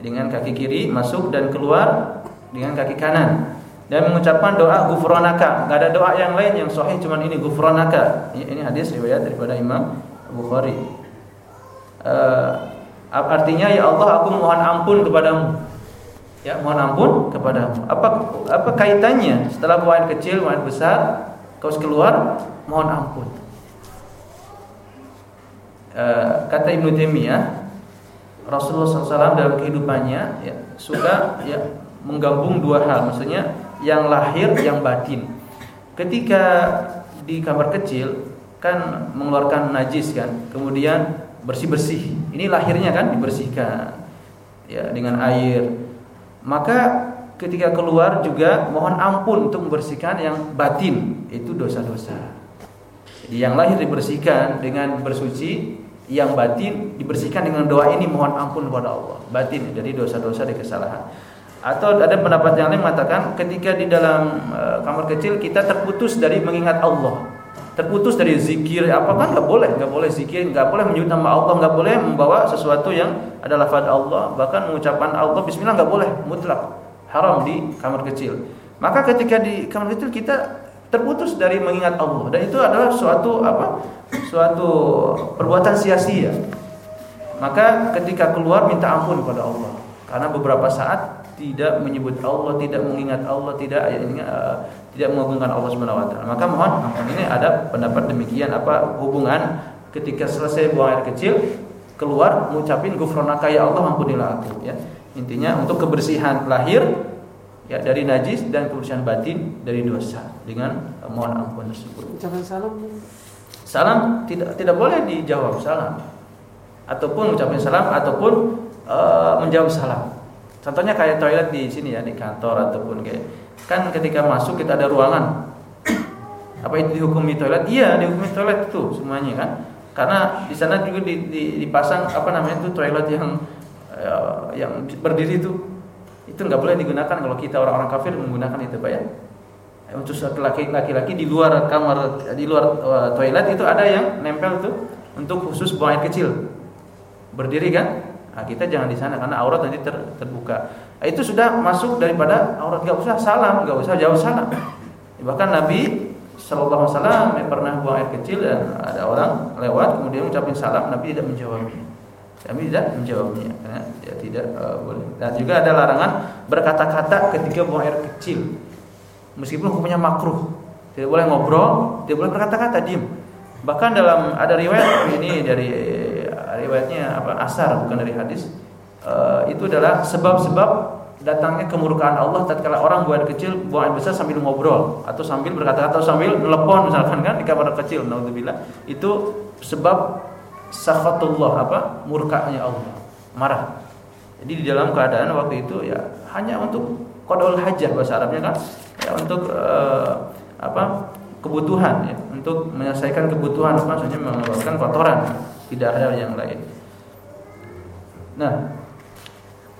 Dengan kaki kiri masuk dan keluar dengan kaki kanan. Dan mengucapkan doa gufronaka. Nggak ada doa yang lain yang sahih cuma ini gufronaka. Ini hadis riwayat daripada Imam Bukhari uh, artinya ya Allah aku mohon ampun kepadamu. Ya mohon ampun kepadamu. Apa apa kaitannya? Setelah buang kecil buang besar kau keluar mohon ampun. Uh, kata Ibnu Taimiyah Rasulullah SAW dalam kehidupannya ya, suka ya menggabung dua hal, maksudnya yang lahir, yang batin. Ketika di kamar kecil kan mengeluarkan najis kan, kemudian bersih bersih. Ini lahirnya kan dibersihkan ya dengan air. Maka ketika keluar juga mohon ampun untuk membersihkan yang batin itu dosa-dosa. Jadi yang lahir dibersihkan dengan bersuci, yang batin dibersihkan dengan doa ini mohon ampun kepada Allah. Batin jadi dosa-dosa dan kesalahan. Atau ada pendapat yang lain mengatakan ketika di dalam uh, kamar kecil kita terputus dari mengingat Allah. Terputus dari zikir apa kan nggak boleh, nggak boleh zikir, nggak boleh menyebut nama Allah, nggak boleh membawa sesuatu yang adalah lafaz Allah, bahkan mengucapkan Allah Bismillah nggak boleh, mutlak haram di kamar kecil. Maka ketika di kamar kecil kita terputus dari mengingat Allah dan itu adalah suatu apa? Suatu perbuatan sia-sia. Maka ketika keluar minta ampun kepada Allah karena beberapa saat tidak menyebut Allah, tidak mengingat Allah, tidak uh, tidak mengagungkan Allah Subhanahu wa taala. Maka mohon ini ada pendapat demikian apa hubungan ketika selesai buang air kecil keluar mengucapin gufronaka ya Allah ampunilah aku ya. Intinya untuk kebersihan lahir ya dari najis dan kebersihan batin dari dosa dengan uh, mohon ampun tersebut. Ucapan salam Salam tidak tidak boleh dijawab salam ataupun ucapin salam ataupun uh, menjawab salam. Contohnya kayak toilet di sini ya di kantor ataupun kayak kan ketika masuk kita ada ruangan. Apa itu dihukumi toilet? Iya, dihukumi toilet itu semuanya kan. Karena di sana juga di, di, dipasang apa namanya itu toilet yang uh, yang berdiri itu itu nggak boleh digunakan kalau kita orang-orang kafir menggunakan itu pak ya untuk laki-laki di luar kamar di luar uh, toilet itu ada yang nempel tuh untuk khusus buang air kecil berdiri kan Nah, kita jangan di sana karena aurat nanti ter, terbuka. Nah, itu sudah masuk daripada aurat gak usah salam, gak usah jauh salam. Bahkan Nabi Shallallahu Alaihi pernah buang air kecil dan ada orang lewat kemudian mengucapkan salam, Nabi tidak menjawabnya. Nabi tidak menjawabnya karena dia tidak uh, boleh. Dan juga ada larangan berkata-kata ketika buang air kecil. Meskipun hukumnya makruh, tidak boleh ngobrol, tidak boleh berkata-kata, diam. Bahkan dalam ada riwayat ini dari riwayatnya apa asar bukan dari hadis. Uh, itu adalah sebab-sebab datangnya kemurkaan Allah tatkala orang buang kecil buang air besar sambil ngobrol atau sambil berkata-kata atau sambil telepon misalkan kan di kamar kecil naudzubillah. Itu sebab sakhatullah apa murkanya Allah marah. Jadi di dalam keadaan waktu itu ya hanya untuk qadaul hajah bahasa Arabnya kan ya untuk uh, apa kebutuhan ya. Untuk menyelesaikan kebutuhan maksudnya mengeluarkan kotoran tidak ada yang lain. Nah,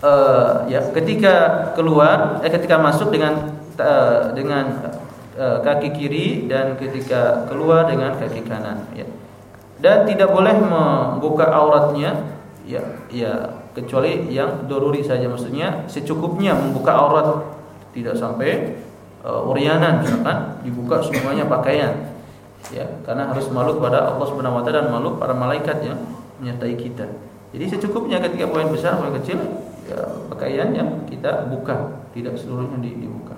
uh, ya ketika keluar, eh, ketika masuk dengan uh, dengan uh, kaki kiri dan ketika keluar dengan kaki kanan, ya. Dan tidak boleh membuka auratnya, ya, ya kecuali yang doruri saja, maksudnya secukupnya membuka aurat, tidak sampai uh, urianan, misalkan dibuka semuanya pakaian ya karena harus malu kepada Allah Subhanahu wa taala dan malu para malaikat yang menyertai kita. Jadi secukupnya ketika poin besar, poin kecil, ya pakaian yang kita buka, tidak seluruhnya dibuka.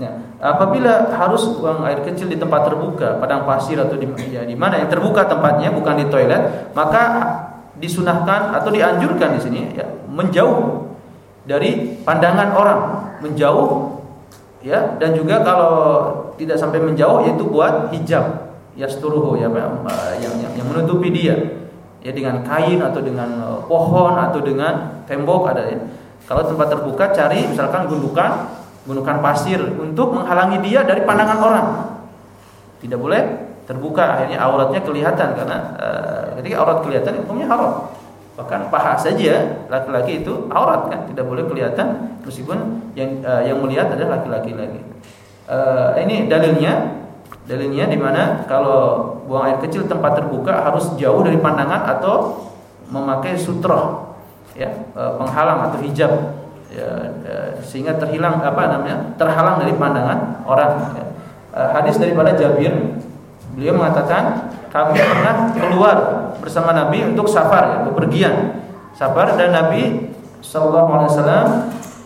Nah, apabila harus buang air kecil di tempat terbuka, padang pasir atau di ya, di mana yang terbuka tempatnya bukan di toilet, maka disunahkan atau dianjurkan di sini ya menjauh dari pandangan orang, menjauh ya dan juga kalau tidak sampai menjauh yaitu buat hijab. Ya seturuh ya yang, yang yang menutupi dia. Ya dengan kain atau dengan eh, pohon atau dengan tembok ada ya. Kalau tempat terbuka cari misalkan gundukan gundukan pasir untuk menghalangi dia dari pandangan orang. Tidak boleh terbuka akhirnya auratnya kelihatan karena uh, ketika aurat kelihatan hukumnya haram. Bahkan paha saja laki-laki itu aurat kan? Tidak boleh kelihatan meskipun yang uh, yang melihat adalah laki-laki lagi uh, ini dalilnya dalilnya di mana kalau buang air kecil tempat terbuka harus jauh dari pandangan atau memakai sutra ya uh, penghalang atau hijab ya, uh, sehingga terhilang apa namanya terhalang dari pandangan orang ya. hadis daripada Jabir beliau mengatakan kami pernah keluar bersama Nabi untuk safar ya, bepergian. Safar dan Nabi wasallam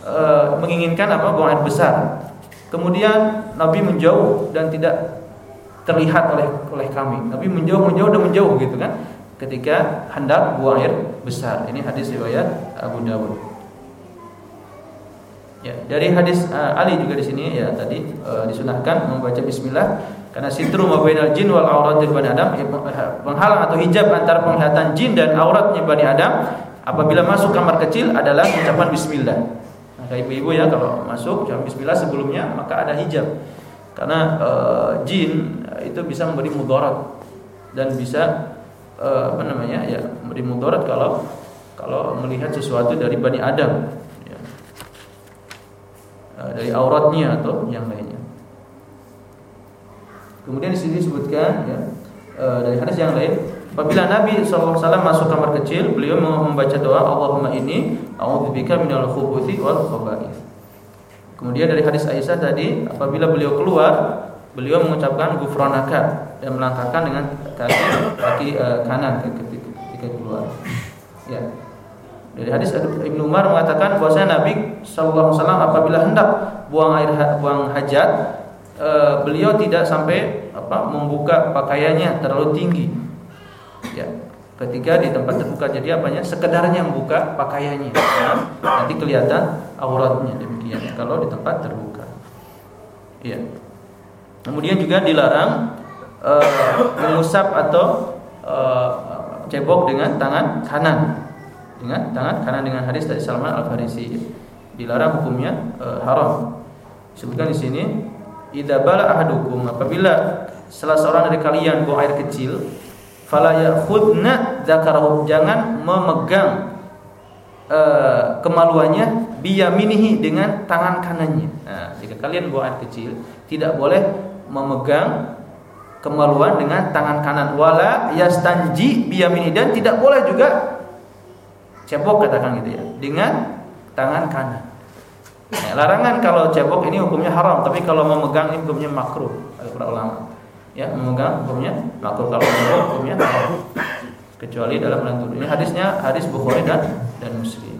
e, menginginkan apa? buang air besar. Kemudian Nabi menjauh dan tidak terlihat oleh oleh kami. Nabi menjauh menjauh dan menjauh gitu kan. ketika hendak buang air besar. Ini hadis riwayat Abu Dawud. Ya, dari hadis uh, Ali juga di sini ya tadi uh, disunahkan membaca bismillah karena sitru mabainal jin wal aurat bani Adam ya, penghalang atau hijab antara penglihatan jin dan auratnya Bani Adam apabila masuk kamar kecil adalah ucapan bismillah. Nah, ibu-ibu ya kalau masuk ucapan bismillah sebelumnya maka ada hijab. Karena uh, jin itu bisa memberi mudarat dan bisa uh, apa namanya ya memberi mudarat kalau kalau melihat sesuatu dari Bani Adam Eh, dari auratnya atau yang lainnya. Kemudian di sini disebutkan ya eh, dari hadis yang lain, apabila Nabi SAW masuk kamar kecil, beliau membaca doa Allahumma ini a'udzubika minal khubuthi wal khaba'ith. Kemudian dari hadis Aisyah tadi, apabila beliau keluar, beliau mengucapkan gufranaka dan melangkahkan dengan kaki kaki uh, kanan ketika, ketika keluar. Ya. Dari hadis Ibnu Umar mengatakan bahwasanya Nabi wasallam apabila hendak buang air buang hajat, e, beliau tidak sampai apa membuka pakaiannya terlalu tinggi. Ya. Ketika di tempat terbuka jadi apanya? Sekedarnya membuka pakaiannya. Ya. Nanti kelihatan auratnya demikian kalau di tempat terbuka. Iya. Kemudian juga dilarang e, mengusap atau e, cebok dengan tangan kanan dengan tangan karena dengan hadis dari Salman Al Farisi dilarang hukumnya e, haram. Disebutkan di sini idza bala ahadukum apabila salah seorang dari kalian buang air kecil fala yakhudna dzakarahu jangan memegang e, kemaluannya biyaminihi dengan tangan kanannya. Nah, jika kalian buang air kecil tidak boleh memegang kemaluan dengan tangan kanan wala yastanji biyamini dan tidak boleh juga cebok katakan gitu ya dengan tangan kanan. Nah, larangan kalau cebok ini hukumnya haram, tapi kalau memegang ini hukumnya makruh oleh para ulama. Ya, memegang hukumnya makruh kalau cebok hukumnya haram. Kecuali dalam bulan Ini hadisnya hadis Bukhari dan dan Muslim.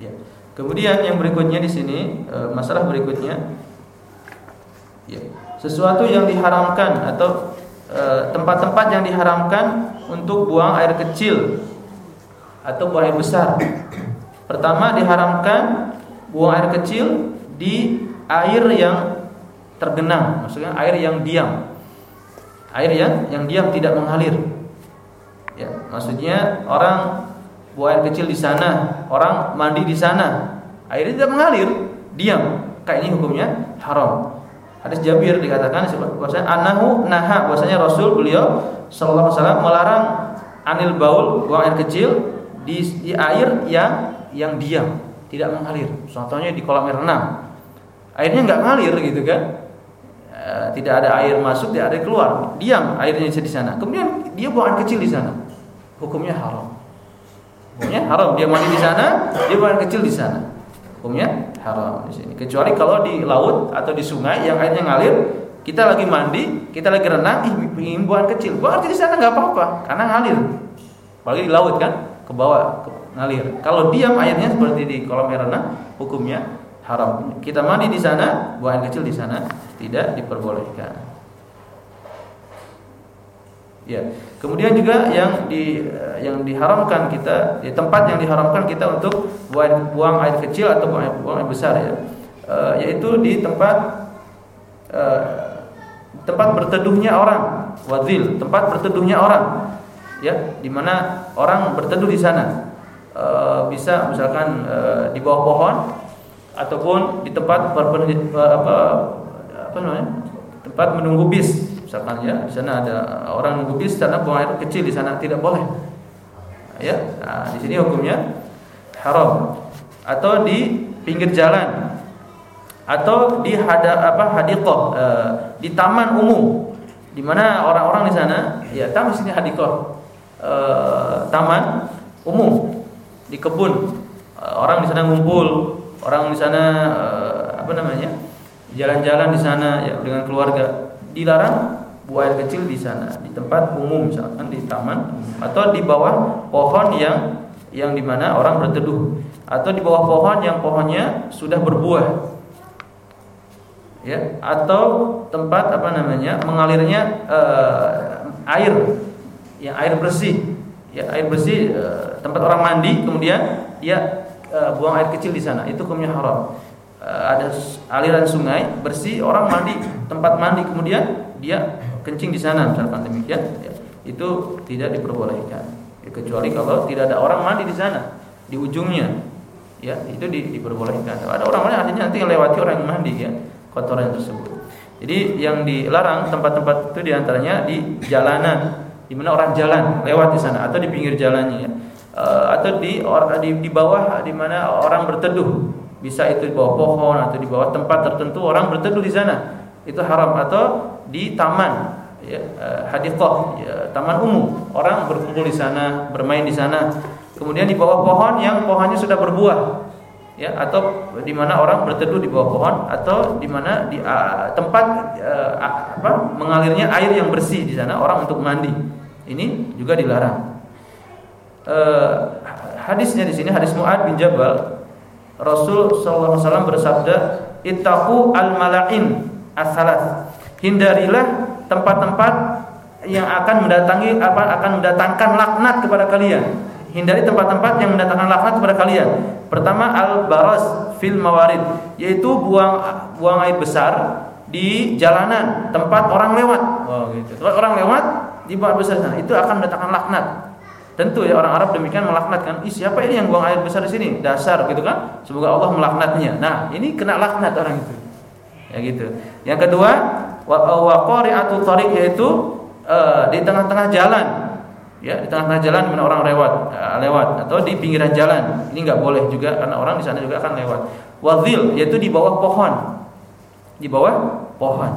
Ya. Kemudian yang berikutnya di sini eh, masalah berikutnya ya, sesuatu yang diharamkan atau Eh, tempat-tempat yang diharamkan untuk buang air kecil atau buang air besar. Pertama diharamkan buang air kecil di air yang tergenang, maksudnya air yang diam. Air yang yang diam tidak mengalir. Ya, maksudnya orang buang air kecil di sana, orang mandi di sana, airnya tidak mengalir, diam. Kayak ini hukumnya haram. Hadis Jabir dikatakan bahwasanya anahu naha bahwasanya Rasul beliau sallallahu alaihi wasallam melarang anil baul buang air kecil di, di air yang yang diam, tidak mengalir. Contohnya di kolam renang. Airnya nggak mengalir gitu kan. E, tidak ada air masuk, tidak ada yang keluar. Diam airnya di sana. Kemudian dia buang air kecil di sana. Hukumnya haram. Hukumnya haram. Dia mandi di sana, dia buang air kecil di sana. Hukumnya haram di sini. Kecuali kalau di laut atau di sungai yang airnya ngalir, kita lagi mandi, kita lagi renang, ih ingin buang kecil. Buang di sana nggak apa-apa, karena ngalir. Apalagi di laut kan, ke bawah ke, ngalir. Kalau diam airnya seperti di kolam air renang, hukumnya haram. Kita mandi di sana, buang air kecil di sana tidak diperbolehkan. Ya. Kemudian juga yang di yang diharamkan kita di tempat yang diharamkan kita untuk buang, buang air kecil atau buang air, buang air besar ya. E, yaitu di tempat e, tempat berteduhnya orang, wadil, tempat berteduhnya orang. Ya, di mana orang berteduh di sana. E, bisa misalkan e, di bawah pohon ataupun di tempat apa apa namanya? tempat menunggu bis misalkan ya. Di sana ada orang nunggu bis karena buang air kecil di sana tidak boleh. Ya nah, di sini hukumnya haram. Atau di pinggir jalan. Atau di hada apa hadiqah e, di taman umum. Di mana orang-orang di sana ya taman sini hadiqah e, taman umum. Di kebun. E, orang di sana ngumpul orang di sana e, apa namanya jalan-jalan di sana ya dengan keluarga. Dilarang buang air kecil di sana di tempat umum misalkan di taman atau di bawah pohon yang yang di mana orang berteduh atau di bawah pohon yang pohonnya sudah berbuah. Ya atau tempat apa namanya mengalirnya uh, air yang air bersih. Ya air bersih uh, tempat orang mandi kemudian dia uh, buang air kecil di sana. Itu hukumnya haram. Uh, ada aliran sungai bersih orang mandi tempat mandi. Kemudian dia kencing di sana misalkan demikian ya, itu tidak diperbolehkan. Ya, kecuali kalau tidak ada orang mandi di sana di ujungnya. Ya itu di, diperbolehkan. Ada orang lain artinya nanti lewati orang yang mandi ya kotoran tersebut. Jadi yang dilarang tempat-tempat itu di antaranya di jalanan, di mana orang jalan lewat di sana atau di pinggir jalannya, ya. E, atau di, di di bawah di mana orang berteduh, bisa itu di bawah pohon atau di bawah tempat tertentu orang berteduh di sana, itu haram. Atau di taman, ya, hadiqah, ya, taman umum, orang berkumpul di sana, bermain di sana, kemudian di bawah pohon yang pohonnya sudah berbuah, ya atau di mana orang berteduh di bawah pohon atau di mana di uh, tempat uh, apa mengalirnya air yang bersih di sana orang untuk mandi. Ini juga dilarang uh, hadisnya di sini hadis Muad bin Jabal Rasul sallallahu alaihi wasallam bersabda ittaqu al malain asalas hindarilah tempat-tempat yang akan mendatangi apa akan mendatangkan laknat kepada kalian hindari tempat-tempat yang mendatangkan laknat kepada kalian. Pertama al-baras fil mawarid, yaitu buang buang air besar di jalanan, tempat orang lewat. Oh gitu. Tempat orang lewat di buang besar sana, itu akan mendatangkan laknat. Tentu ya orang Arab demikian melaknatkan. Ih, siapa ini yang buang air besar di sini? Dasar gitu kan? Semoga Allah melaknatnya. Nah, ini kena laknat orang itu. Ya gitu. Yang kedua, wa qari'atu tariq yaitu uh, di tengah-tengah jalan ya di tengah-tengah jalan mana orang lewat uh, lewat atau di pinggiran jalan ini nggak boleh juga karena orang di sana juga akan lewat wadil yaitu di bawah pohon di bawah pohon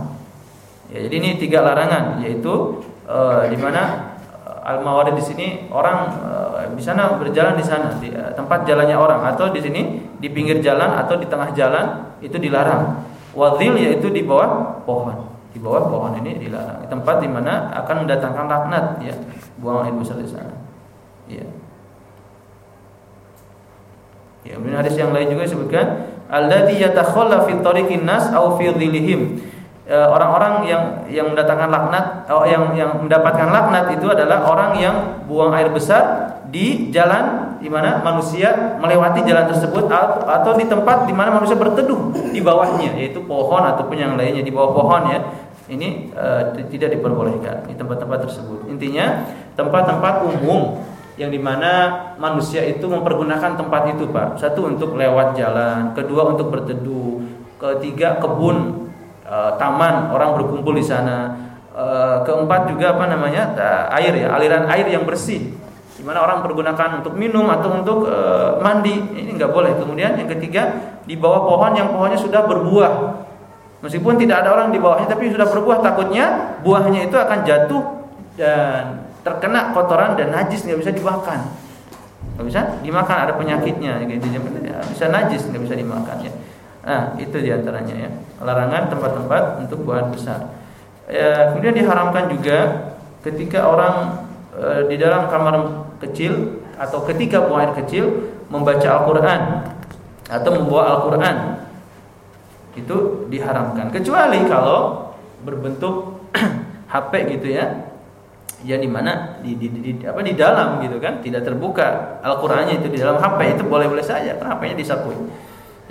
ya jadi ini tiga larangan yaitu uh, di mana uh, al mawarid di sini orang uh, di sana berjalan di sana di uh, tempat jalannya orang atau di sini di pinggir jalan atau di tengah jalan itu dilarang wadil yaitu di bawah pohon di bawah pohon ini dilarang. Di tempat di mana akan mendatangkan laknat ya, buang air besar di sana. Ya. Ya, kemudian hadis yang lain juga disebutkan alladzi yatakhalla fi tariqin nas aw fi dhillihim. E, orang-orang yang yang mendatangkan laknat atau yang yang mendapatkan laknat itu adalah orang yang buang air besar di jalan di mana manusia melewati jalan tersebut atau di tempat di mana manusia berteduh di bawahnya yaitu pohon ataupun yang lainnya di bawah pohon ya ini uh, tidak diperbolehkan di tempat-tempat tersebut. Intinya tempat-tempat umum yang di mana manusia itu mempergunakan tempat itu pak. Satu untuk lewat jalan, kedua untuk berteduh, ketiga kebun, uh, taman orang berkumpul di sana, uh, keempat juga apa namanya? Air ya aliran air yang bersih. Di mana orang pergunakan untuk minum atau untuk e, mandi. Ini nggak boleh. Kemudian yang ketiga di bawah pohon yang pohonnya sudah berbuah. Meskipun tidak ada orang di bawahnya tapi sudah berbuah takutnya buahnya itu akan jatuh dan terkena kotoran dan najis nggak bisa dimakan. Nggak bisa dimakan ada penyakitnya. Gitu ya, bisa najis nggak bisa dimakan ya. Nah, itu di antaranya ya. Larangan tempat-tempat untuk buah besar. Ya, kemudian diharamkan juga ketika orang e, di dalam kamar kecil atau ketika buang air kecil membaca Al-Qur'an atau membawa Al-Qur'an. Itu diharamkan. Kecuali kalau berbentuk HP gitu ya. Ya di mana? Di, di, di, apa di dalam gitu kan. Tidak terbuka Al-Qur'annya itu di dalam HP itu boleh-boleh saja. Karena HP-nya disapui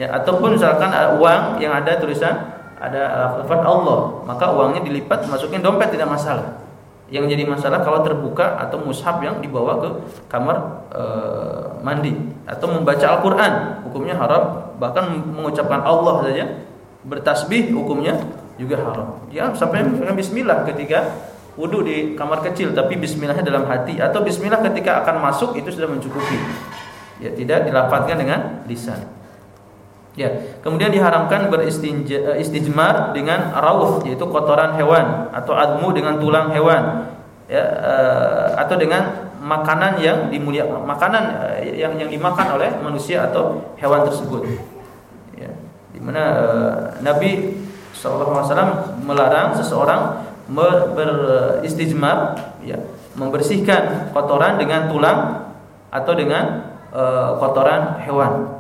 ya ataupun misalkan uang yang ada tulisan ada lafaz Allah maka uangnya dilipat masukin dompet tidak masalah yang jadi masalah kalau terbuka atau mushaf yang dibawa ke kamar e, mandi atau membaca Al-Qur'an hukumnya haram bahkan mengucapkan Allah saja bertasbih hukumnya juga haram. Ya sampai dengan bismillah ketika wudhu di kamar kecil tapi bismillahnya dalam hati atau bismillah ketika akan masuk itu sudah mencukupi. Ya tidak dilapatkan dengan lisan. Ya, kemudian diharamkan beristijmar eh, dengan rauh yaitu kotoran hewan atau admu dengan tulang hewan. Ya, eh, atau dengan makanan yang dimuliakan, makanan eh, yang yang dimakan oleh manusia atau hewan tersebut di mana Nabi SAW melarang seseorang beristijmar ya membersihkan kotoran dengan tulang atau dengan uh, kotoran hewan ya,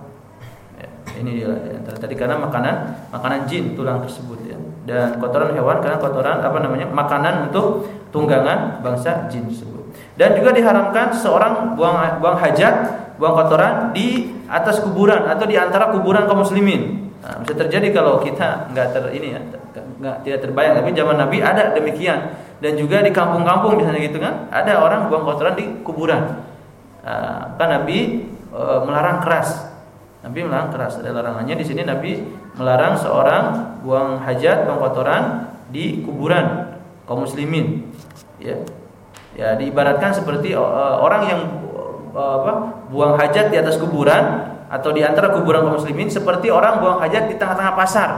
ini dia tadi karena makanan makanan jin tulang tersebut ya dan kotoran hewan karena kotoran apa namanya makanan untuk tunggangan bangsa jin tersebut. Dan juga diharamkan seorang buang buang hajat, buang kotoran di atas kuburan atau di antara kuburan kaum muslimin. Nah, bisa terjadi kalau kita nggak ter ini ya, nggak tidak terbayang. Tapi zaman Nabi ada demikian dan juga di kampung-kampung misalnya gitu kan, ada orang buang kotoran di kuburan. Nah, kan Nabi e, melarang keras. Nabi melarang keras. Ada larangannya di sini Nabi melarang seorang buang hajat, buang kotoran di kuburan kaum muslimin. Ya. Ya, diibaratkan seperti uh, orang yang uh, apa? buang hajat di atas kuburan atau di antara kuburan kaum muslimin seperti orang buang hajat di tengah-tengah pasar.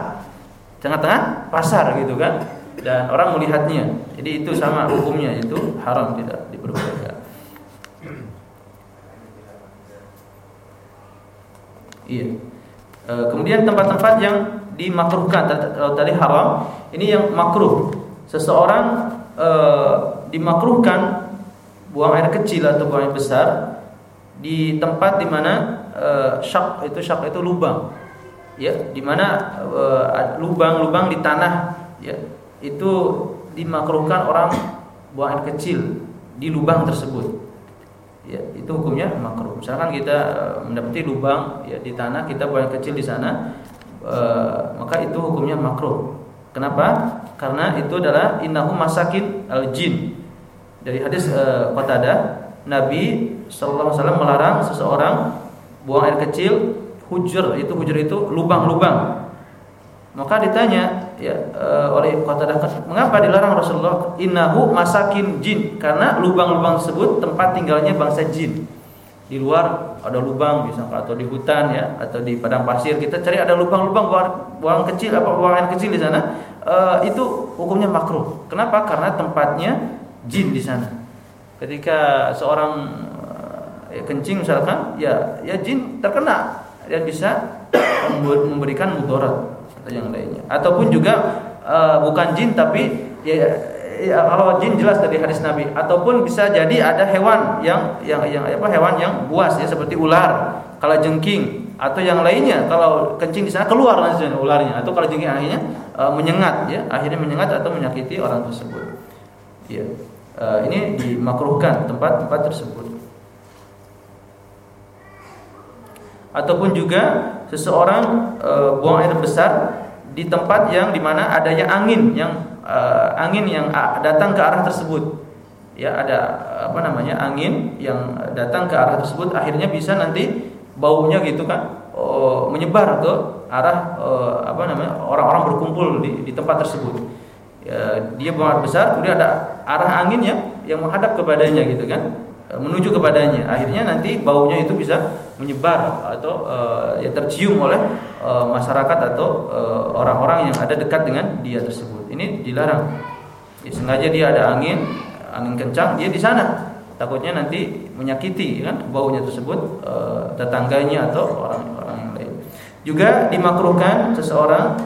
Tengah-tengah pasar gitu kan. Dan orang melihatnya. Jadi itu sama hukumnya itu haram tidak diperbolehkan. Iya. E, kemudian tempat-tempat yang dimakruhkan tadi haram, ini yang makruh. Seseorang e, dimakruhkan buang air kecil atau buang air besar di tempat di mana e, syak itu syak itu lubang. Ya, di mana lubang-lubang di tanah ya, itu dimakruhkan orang buang air kecil di lubang tersebut ya itu hukumnya makruh. Misalkan kita uh, mendapati lubang ya di tanah kita buang kecil di sana uh, maka itu hukumnya makruh. Kenapa? Karena itu adalah innahu masakin al jin. Dari hadis uh, Qatadah Nabi sallallahu alaihi wasallam melarang seseorang buang air kecil hujur itu hujur itu lubang-lubang maka ditanya ya e, oleh Qatadah mengapa dilarang Rasulullah? Innahu masakin jin karena lubang-lubang tersebut tempat tinggalnya bangsa jin. Di luar ada lubang misalnya atau di hutan ya atau di padang pasir kita cari ada lubang-lubang buang kecil apa buangan kecil di sana e, itu hukumnya makruh. Kenapa? Karena tempatnya jin di sana. Ketika seorang e, kencing misalkan ya ya jin terkena dan bisa memberikan mudarat atau yang lainnya. Ataupun juga uh, bukan jin tapi ya, ya kalau jin jelas dari hadis Nabi. Ataupun bisa jadi ada hewan yang yang yang apa hewan yang buas ya seperti ular kalau jengking atau yang lainnya. Kalau kencing di sana keluar langsung ularnya. Atau kalau jengking akhirnya uh, menyengat ya akhirnya menyengat atau menyakiti orang tersebut. Ya uh, ini dimakruhkan tempat-tempat tersebut ataupun juga seseorang e, buang air besar di tempat yang di mana adanya angin yang e, angin yang datang ke arah tersebut. Ya ada apa namanya angin yang datang ke arah tersebut akhirnya bisa nanti baunya gitu kan e, menyebar ke arah e, apa namanya orang-orang berkumpul di, di tempat tersebut. Ya, dia buang air besar kemudian ada arah angin yang yang menghadap kepadanya gitu kan menuju kepadanya. Akhirnya nanti baunya itu bisa menyebar atau uh, ya tercium oleh uh, masyarakat atau orang-orang uh, yang ada dekat dengan dia tersebut. Ini dilarang. Ya, sengaja dia ada angin angin kencang dia di sana. Takutnya nanti menyakiti kan baunya tersebut uh, tetangganya atau orang-orang yang lain. Juga dimakruhkan seseorang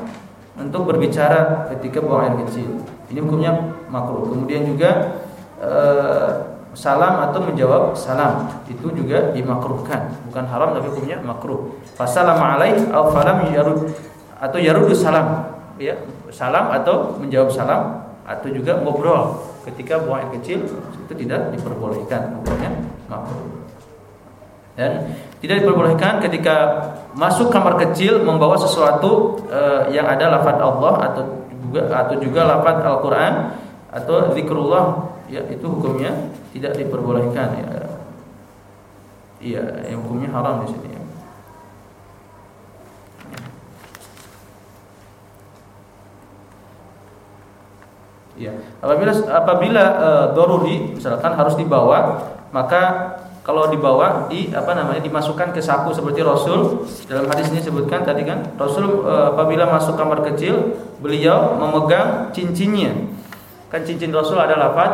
untuk berbicara ketika buang air kecil. Ini hukumnya makruh. Kemudian juga uh, salam atau menjawab salam. Itu juga dimakruhkan. Bukan haram tapi hukumnya makruh. Fasalam alaih atau falam yarud. Atau yarudu salam. Ya salam atau menjawab salam. Atau juga ngobrol. Ketika buang air kecil itu tidak diperbolehkan. Hukumnya makruh. Dan tidak diperbolehkan ketika masuk kamar kecil membawa sesuatu uh, yang ada lafaz Allah atau juga atau juga lafaz Al-Qur'an atau zikrullah. Ya itu hukumnya tidak diperbolehkan ya. Iya, yang hukumnya haram di sini ya. Ya, apabila apabila e, doruri misalkan harus dibawa, maka kalau dibawa di apa namanya dimasukkan ke saku seperti Rasul dalam hadis ini sebutkan tadi kan Rasul e, apabila masuk kamar kecil beliau memegang cincinnya kan cincin Rasul ada lafaz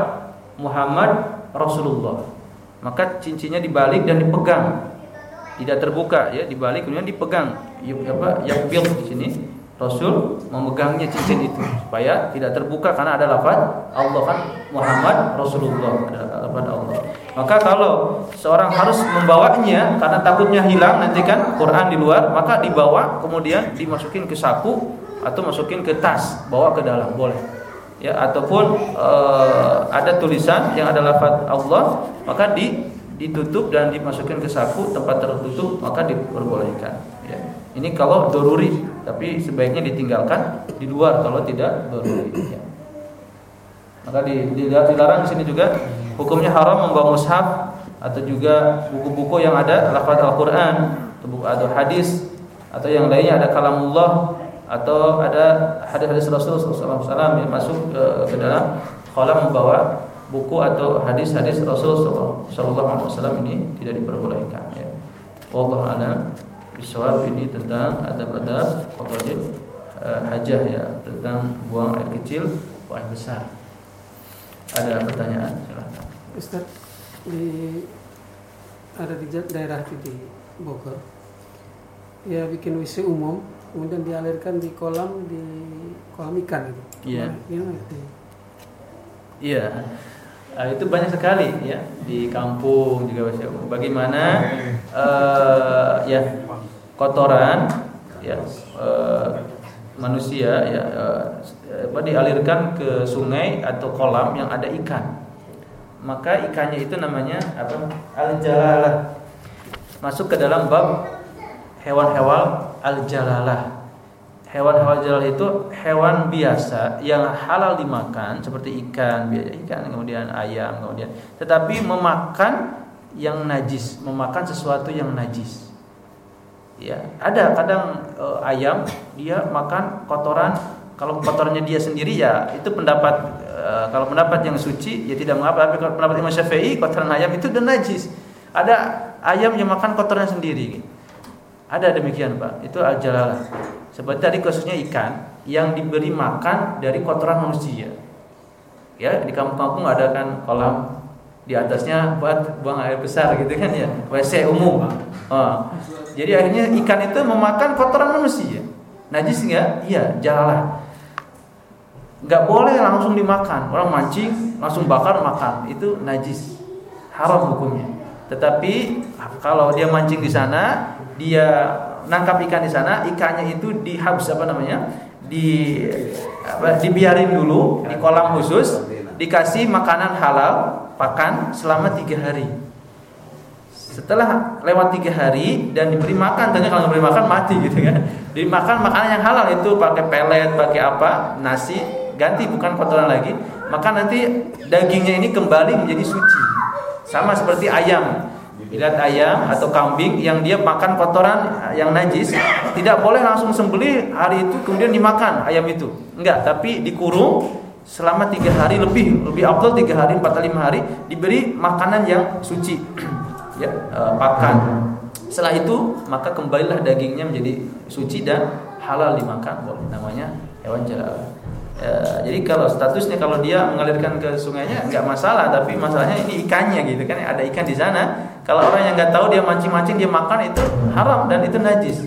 Muhammad Rasulullah. Maka cincinnya dibalik dan dipegang. Tidak terbuka ya, dibalik kemudian dipegang. Apa? Yakbil di sini. Rasul memegangnya cincin itu supaya tidak terbuka karena ada lafaz Allah kan Muhammad Rasulullah ada lafaz Allah. Maka kalau seorang harus membawanya karena takutnya hilang nanti kan Quran di luar, maka dibawa kemudian dimasukin ke saku atau masukin ke tas, bawa ke dalam boleh. Ya, ataupun uh, ada tulisan yang ada lafaz Allah, maka di ditutup dan dimasukkan ke saku tempat tertutup maka diperbolehkan. Ya. Ini kalau doruri, tapi sebaiknya ditinggalkan di luar kalau tidak doruri. Ya. Maka di, di, dilarang di sini juga hukumnya haram membawa mushaf atau juga buku-buku yang ada lafaz Al-Qur'an atau hadis atau yang lainnya ada kalamullah atau ada hadis-hadis Rasulullah SAW yang masuk ke, ke dalam kolam membawa buku atau hadis-hadis Rasulullah SAW ini tidak diperbolehkan. Ya. Allah alam bisawab ini tentang adab-adab qadil uh, hajah ya tentang buang air kecil, buang air besar. Ada pertanyaan? Silahkan. Ustaz di ada di daerah di Bogor ya bikin WC umum kemudian dialirkan di kolam di kolam ikan itu. Iya. Itu? Iya. Nah, itu banyak sekali ya di kampung juga umum. Bagaimana uh, ya kotoran ya uh, manusia ya uh, apa dialirkan ke sungai atau kolam yang ada ikan. Maka ikannya itu namanya apa? Al-jalalah. Masuk ke dalam bab hewan-hewan al-jalalah. Hewan-hewan jalal itu hewan biasa yang halal dimakan seperti ikan, ikan kemudian ayam, kemudian tetapi memakan yang najis, memakan sesuatu yang najis. Ya, ada kadang e, ayam dia makan kotoran kalau kotorannya dia sendiri ya itu pendapat e, kalau pendapat yang suci ya tidak mengapa tapi kalau pendapat Imam Syafi'i kotoran ayam itu dan najis. Ada ayam yang makan kotorannya sendiri. Ada demikian Pak, itu al-jalalah. Seperti tadi khususnya ikan yang diberi makan dari kotoran manusia. Ya, di kampung-kampung ada kan kolam di atasnya buat buang air besar gitu kan ya, WC umum. Oh. Jadi akhirnya ikan itu memakan kotoran manusia. Najis enggak? Iya, jalalah. Enggak boleh langsung dimakan. Orang mancing langsung bakar makan, itu najis. Haram hukumnya. Tetapi kalau dia mancing di sana, dia nangkap ikan di sana, ikannya itu dihabis apa namanya? di apa, dibiarin dulu di kolam khusus, dikasih makanan halal, pakan selama tiga hari. Setelah lewat tiga hari dan diberi makan, tanya kalau diberi makan mati gitu kan. Dimakan makanan yang halal itu pakai pelet, pakai apa, nasi, ganti bukan kotoran lagi. Maka nanti dagingnya ini kembali menjadi suci. Sama seperti ayam Lihat ayam atau kambing yang dia makan kotoran yang najis, tidak boleh langsung sembeli hari itu kemudian dimakan ayam itu. Enggak, tapi dikurung selama tiga hari lebih, lebih abdul tiga hari, empat lima hari diberi makanan yang suci, ya e, pakan. Setelah itu maka kembalilah dagingnya menjadi suci dan halal dimakan, boleh namanya hewan jalal. Ya, jadi kalau statusnya kalau dia mengalirkan ke sungainya nggak masalah, tapi masalahnya ini ikannya gitu kan ada ikan di sana. Kalau orang yang nggak tahu dia mancing-mancing dia makan itu haram dan itu najis.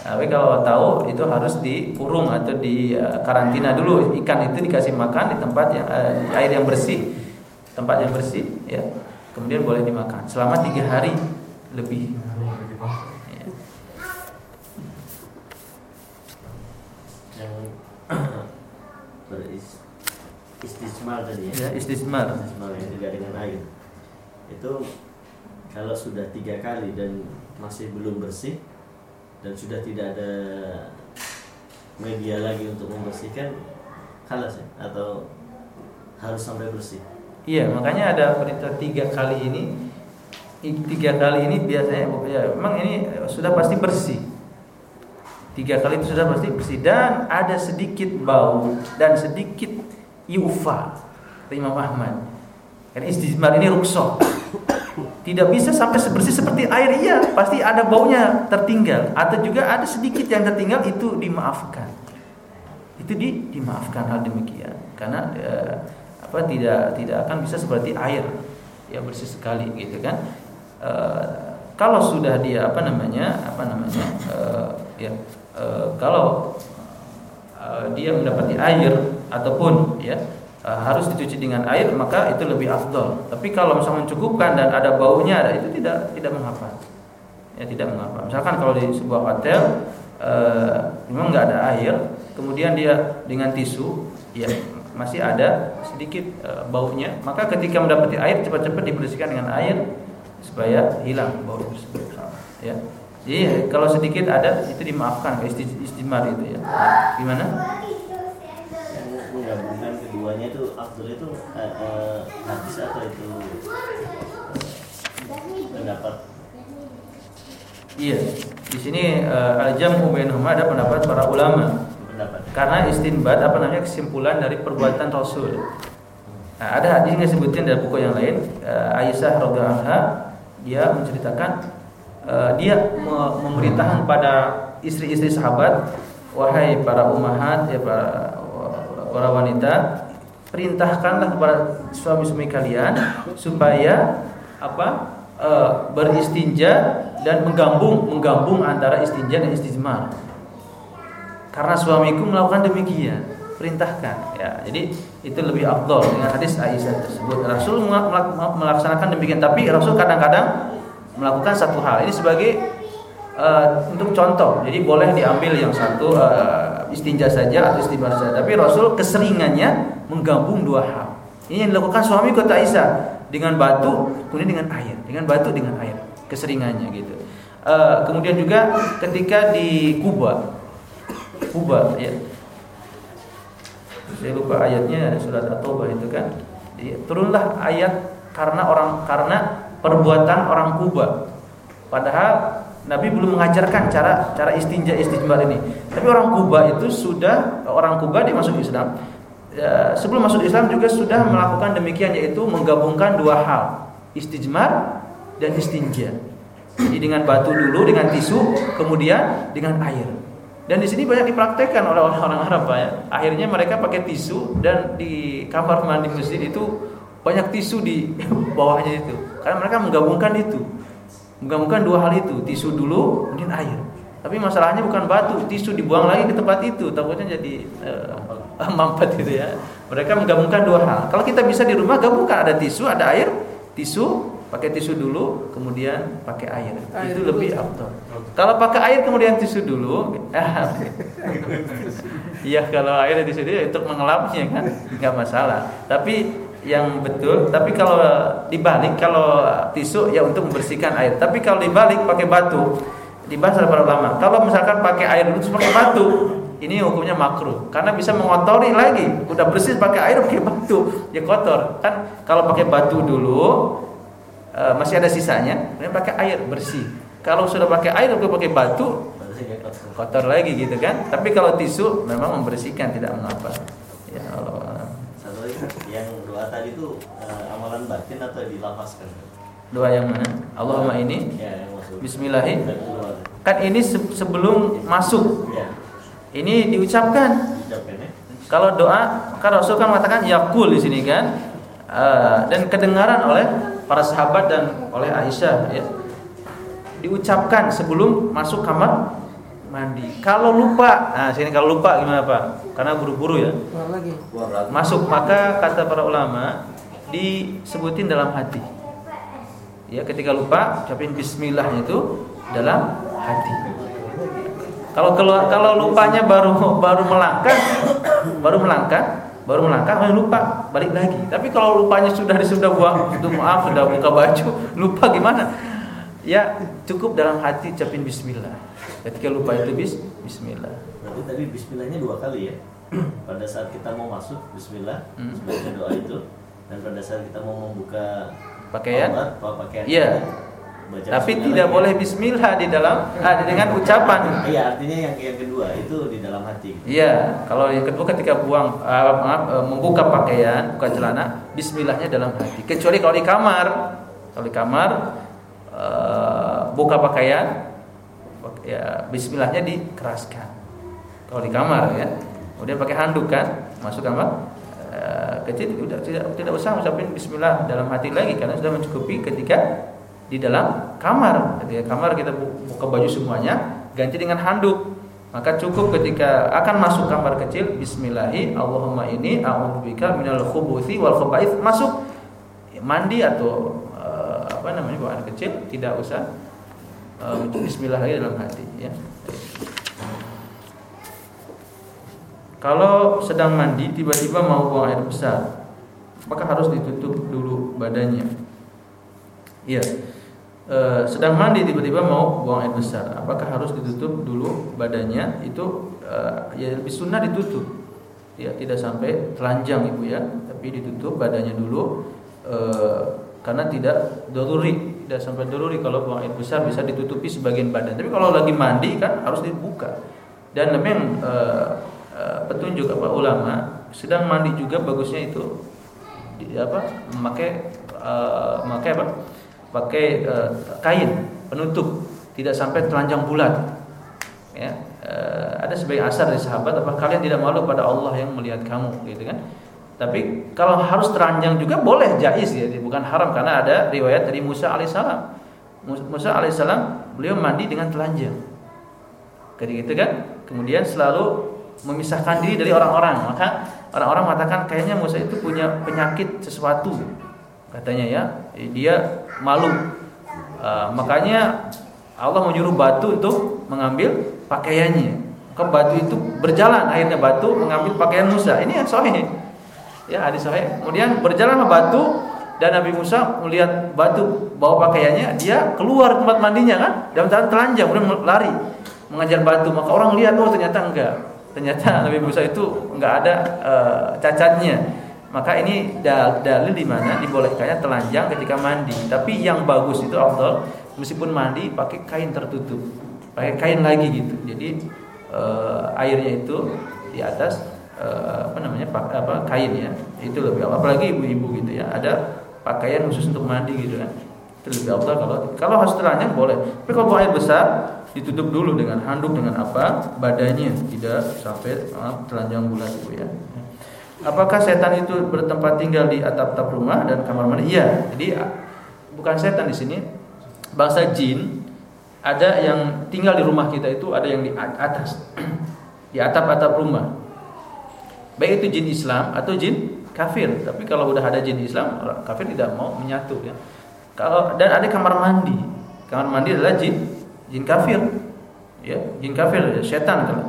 Tapi kalau tahu itu harus dikurung atau di uh, karantina dulu ikan itu dikasih makan di tempat yang di air yang bersih, tempat yang bersih, ya. Kemudian boleh dimakan selama tiga hari lebih. Istismar tadi ya. Ya, istismar. Istismar yang tidak dengan air. Itu kalau sudah tiga kali dan masih belum bersih dan sudah tidak ada media lagi untuk membersihkan kalah sih atau harus sampai bersih. Iya, makanya ada perintah tiga kali ini. Tiga kali ini biasanya ya memang ini sudah pasti bersih. Tiga kali itu sudah pasti bersih dan ada sedikit bau dan sedikit yufa Imam Ahmad. Kan istismar ini ruksoh tidak bisa sampai sebersih seperti air iya pasti ada baunya tertinggal. Atau juga ada sedikit yang tertinggal itu dimaafkan. Itu di, dimaafkan hal demikian. Karena eh, apa tidak tidak akan bisa seperti air ya bersih sekali gitu kan. Eh, kalau sudah dia apa namanya apa namanya eh, ya eh, kalau eh, dia mendapati air ataupun ya uh, harus dicuci dengan air maka itu lebih afdol. Tapi kalau misalnya mencukupkan dan ada baunya ada itu tidak tidak mengapa. Ya tidak mengapa. Misalkan kalau di sebuah hotel uh, memang nggak ada air, kemudian dia dengan tisu, ya masih ada sedikit baunya, maka ketika mendapati air cepat-cepat dibersihkan dengan air supaya hilang bau tersebut. Ya. Jadi kalau sedikit ada itu dimaafkan istimar itu ya. Gimana? Menggabungkan keduanya itu afdol itu eh, eh, hadis atau itu pendapat Iya, di sini uh, al-jam'u bainahuma ada pendapat para ulama. pendapat Karena istinbat apa namanya kesimpulan dari perbuatan Rasul. Nah, ada hadis yang disebutin dari buku yang lain, uh, Aisyah radhiyallahu anha dia menceritakan uh, dia me- memerintahkan pada istri-istri sahabat, wahai para ummahat ya para para wanita, perintahkanlah kepada suami-suami kalian supaya apa? Uh, beristinja dan menggabung menggabung antara istinja dan istijmar. Karena suamiku melakukan demikian, perintahkan. Ya, jadi itu lebih afdol dengan hadis Aisyah tersebut. Rasul melak- melaksanakan demikian, tapi Rasul kadang-kadang melakukan satu hal. Ini sebagai uh, untuk contoh. Jadi boleh diambil yang satu uh, istinja saja atau istijmar saja. Tapi Rasul keseringannya menggabung dua hal. Ini yang dilakukan suami kota Aisyah dengan batu, kemudian dengan air, dengan batu dengan air, keseringannya gitu. Uh, kemudian juga ketika di Kuba, Kuba ya. Saya lupa ayatnya surat At-Taubah itu kan. Turunlah ayat karena orang karena perbuatan orang Kuba. Padahal Nabi belum mengajarkan cara cara istinja istijmar ini. Tapi orang Kuba itu sudah orang Kuba dia masuk Islam. Ya, sebelum masuk Islam juga sudah melakukan demikian yaitu menggabungkan dua hal, istijmar dan istinja. Jadi dengan batu dulu dengan tisu, kemudian dengan air. Dan di sini banyak dipraktekkan oleh orang-orang Arab ya. Akhirnya mereka pakai tisu dan di kamar mandi masjid itu banyak tisu di bawahnya itu. Karena mereka menggabungkan itu. Menggabungkan dua hal itu, tisu dulu kemudian air. Tapi masalahnya bukan batu, tisu dibuang lagi ke tempat itu, takutnya jadi uh, mampet gitu ya. Mereka menggabungkan dua hal. Kalau kita bisa di rumah gabungkan ada tisu, ada air, tisu pakai tisu dulu, kemudian pakai air. Air itu lebih afdol. Kalau pakai air kemudian tisu dulu, Iya kalau air tisu dulu untuk mengelapnya kan nggak masalah. Tapi yang betul, tapi kalau dibalik kalau tisu ya untuk membersihkan air. Tapi kalau dibalik pakai batu, dibahas oleh para ulama. Kalau misalkan pakai air dulu pakai batu, ini hukumnya makruh karena bisa mengotori lagi. Udah bersih pakai air pakai batu, ya kotor. Kan kalau pakai batu dulu eh, masih ada sisanya, kemudian pakai air bersih. Kalau sudah pakai air atau pakai batu kotor lagi gitu kan. Tapi kalau tisu memang membersihkan tidak mengapa. Ya Allah. yang doa tadi itu eh, amalan batin atau dilafazkan Doa yang mana? Allahumma ini ya yang masuk Bismillahirrahmanirrahim. Kan ini se- sebelum masuk. ya Ini diucapkan. ya Kalau doa, kan Rasul kan mengatakan yakul di sini kan, Eh, dan kedengaran oleh para sahabat dan oleh Aisyah ya. Diucapkan sebelum masuk kamar mandi. Kalau lupa, nah sini kalau lupa gimana Pak? Karena buru-buru ya. Masuk maka kata para ulama disebutin dalam hati. Ya ketika lupa ucapin bismillah itu dalam hati. Kalau keluar kalau lupanya baru baru melangkah, baru melangkah, baru melangkah lalu lupa balik lagi. Tapi kalau lupanya sudah sudah buang, itu maaf sudah buka baju, lupa gimana? Ya cukup dalam hati ucapin bismillah. Ketika lupa itu bis bismillah. berarti tadi Bismillahnya dua kali ya pada saat kita mau masuk Bismillah Hmm. sebagai doa itu dan pada saat kita mau membuka Pakaian? atau pakaian Iya. baca Tapi tidak lagi. boleh bismillah di dalam ah, dengan ucapan. Iya artinya yang yang kedua itu di dalam hati Iya, kalau yang kedua ketika buang ah, maaf eh, membuka pakaian, buka celana, bismillahnya dalam hati. Kecuali kalau di kamar. Kalau di kamar eh, buka pakaian ya bismillahnya dikeraskan. Kalau di kamar ya. Kemudian pakai handuk kan, masuk kamar eh, kecil udah tidak tidak usah ucapin bismillah dalam hati lagi karena sudah mencukupi ketika di dalam kamar. Ketika kamar kita bu- buka baju semuanya, ganti dengan handuk. Maka cukup ketika akan masuk kamar kecil Bismillahi Allahumma ini a'udzubika minal khubuthi wal khaba'ith masuk mandi atau eh, apa namanya buang air kecil tidak usah eh, Bismillah lagi dalam hati ya. Kalau sedang mandi tiba-tiba mau buang air besar, apakah harus ditutup dulu badannya? Iya. E, sedang mandi tiba-tiba mau buang air besar, apakah harus ditutup dulu badannya? Itu e, ya lebih sunnah ditutup. Ya, tidak sampai telanjang Ibu ya, tapi ditutup badannya dulu e, karena tidak doruri, tidak sampai doruri kalau buang air besar bisa ditutupi sebagian badan. Tapi kalau lagi mandi kan harus dibuka. Dan memang e, Eh, petunjuk apa ulama sedang mandi juga bagusnya itu di, apa memakai uh, memakai apa pakai uh, kain penutup tidak sampai telanjang bulat ya uh, ada sebagian asar dari sahabat apa kalian tidak malu pada Allah yang melihat kamu gitu kan tapi kalau harus telanjang juga boleh jais ya bukan haram karena ada riwayat dari Musa alaihissalam Musa alaihissalam beliau mandi dengan telanjang ketika itu kan kemudian selalu memisahkan diri dari orang-orang. Maka orang-orang mengatakan kayaknya Musa itu punya penyakit sesuatu. Katanya ya, dia malu. Uh, makanya Allah menyuruh batu untuk mengambil pakaiannya. Maka batu itu berjalan akhirnya batu mengambil pakaian Musa. Ini yang sahih. Ya, hadis sahih. Kemudian berjalan batu dan Nabi Musa melihat batu bawa pakaiannya, dia keluar tempat mandinya kan, dalam keadaan telanjang, kemudian lari mengajar batu. Maka orang lihat, oh ternyata enggak. Ternyata Nabi Musa itu nggak ada uh, cacatnya. Maka ini dalil di mana dibolehkannya telanjang ketika mandi. Tapi yang bagus itu Allah meskipun mandi pakai kain tertutup. Pakai kain lagi gitu. Jadi uh, airnya itu di atas apa namanya apa kain ya itu lebih apalagi ibu-ibu gitu ya ada pakaian khusus untuk mandi gitu kan itu lebih Allah kalau kalau harus telanjang boleh tapi kalau air besar ditutup dulu dengan handuk dengan apa badannya tidak sampai maaf, telanjang bulat itu ya. Apakah setan itu bertempat tinggal di atap-atap rumah dan kamar mandi? Iya. Jadi bukan setan di sini. Bangsa jin ada yang tinggal di rumah kita itu ada yang di atas di atap-atap rumah. Baik itu jin Islam atau jin kafir. Tapi kalau udah ada jin Islam, kafir tidak mau menyatu ya. Kalau dan ada kamar mandi. Kamar mandi adalah jin jin kafir ya jin kafir ya, setan kalau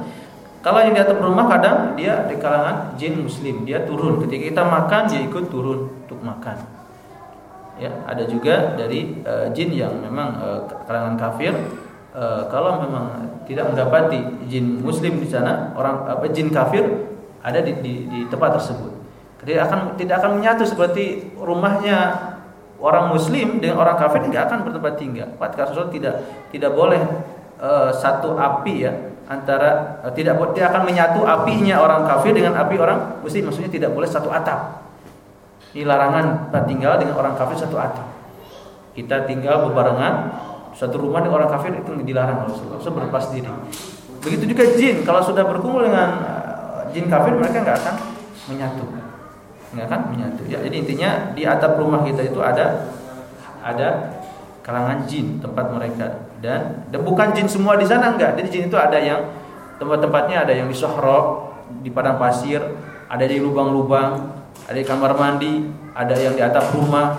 kalau yang di atas rumah kadang dia di kalangan jin muslim dia turun ketika kita makan dia ikut turun untuk makan ya ada juga dari uh, jin yang memang uh, kalangan kafir uh, kalau memang tidak mendapati jin muslim di sana orang apa jin kafir ada di, di, di tempat tersebut tidak akan tidak akan menyatu seperti rumahnya orang muslim dengan orang kafir tidak akan bertempat tinggal. Empat kasus tidak tidak boleh uh, satu api ya antara uh, tidak tidak akan menyatu apinya orang kafir dengan api orang muslim. Maksudnya tidak boleh satu atap. Ini larangan tempat tinggal dengan orang kafir satu atap. Kita tinggal berbarengan satu rumah dengan orang kafir itu dilarang Rasulullah. So, berlepas diri. Begitu juga jin kalau sudah berkumpul dengan jin kafir mereka nggak akan menyatu. Nggak kan menyatu. Ya jadi intinya di atap rumah kita itu ada ada kalangan jin tempat mereka. Dan, dan bukan jin semua di sana enggak jadi jin itu ada yang tempat-tempatnya ada yang di sohro di padang pasir ada di lubang-lubang ada di kamar mandi ada yang di atap rumah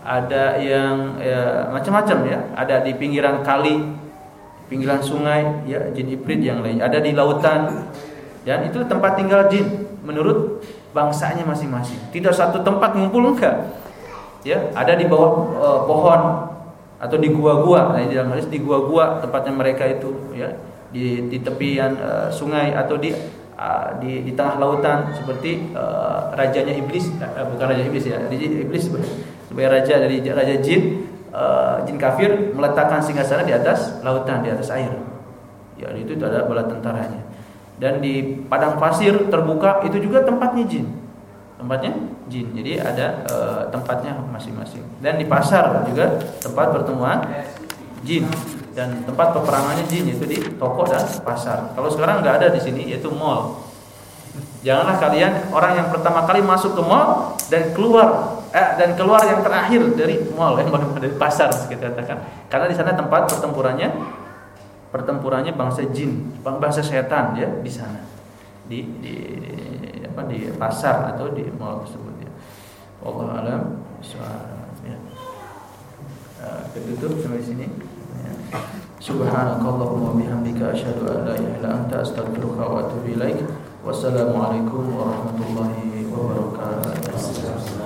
ada yang ya, macam-macam ya. Ada di pinggiran kali pinggiran sungai ya jin ibrit yang lain ada di lautan dan itu tempat tinggal jin menurut bangsanya masing-masing. Tidak satu tempat ngumpul enggak. Ya, ada di bawah uh, pohon atau di gua-gua. Nah, di dalam hadis di gua-gua tempatnya mereka itu ya, di di tepian uh, sungai atau di uh, di di tengah lautan seperti uh, rajanya iblis uh, bukan raja iblis ya. Iblis sebagai raja dari raja jin uh, jin kafir meletakkan singgasana di atas lautan, di atas air. Ya, itu, itu ada bala tentaranya dan di padang pasir terbuka itu juga tempatnya jin. Tempatnya jin. Jadi ada e, tempatnya masing-masing. Dan di pasar juga tempat pertemuan jin. Dan tempat peperangannya jin itu di toko dan pasar. Kalau sekarang nggak ada di sini yaitu mall. Janganlah kalian orang yang pertama kali masuk ke mall dan keluar eh, dan keluar yang terakhir dari mall yang dari pasar kita katakan. Karena di sana tempat pertempurannya pertempurannya bangsa jin, bangsa setan ya di sana. Di, di, apa di pasar atau di mall tersebut ya. Allah alam ya. Uh, ketutup sampai sini. Ya. Subhanakallahumma bihamdika asyhadu an la ilaha illa anta astaghfiruka wa atubu ilaik. Wassalamualaikum warahmatullahi wabarakatuh.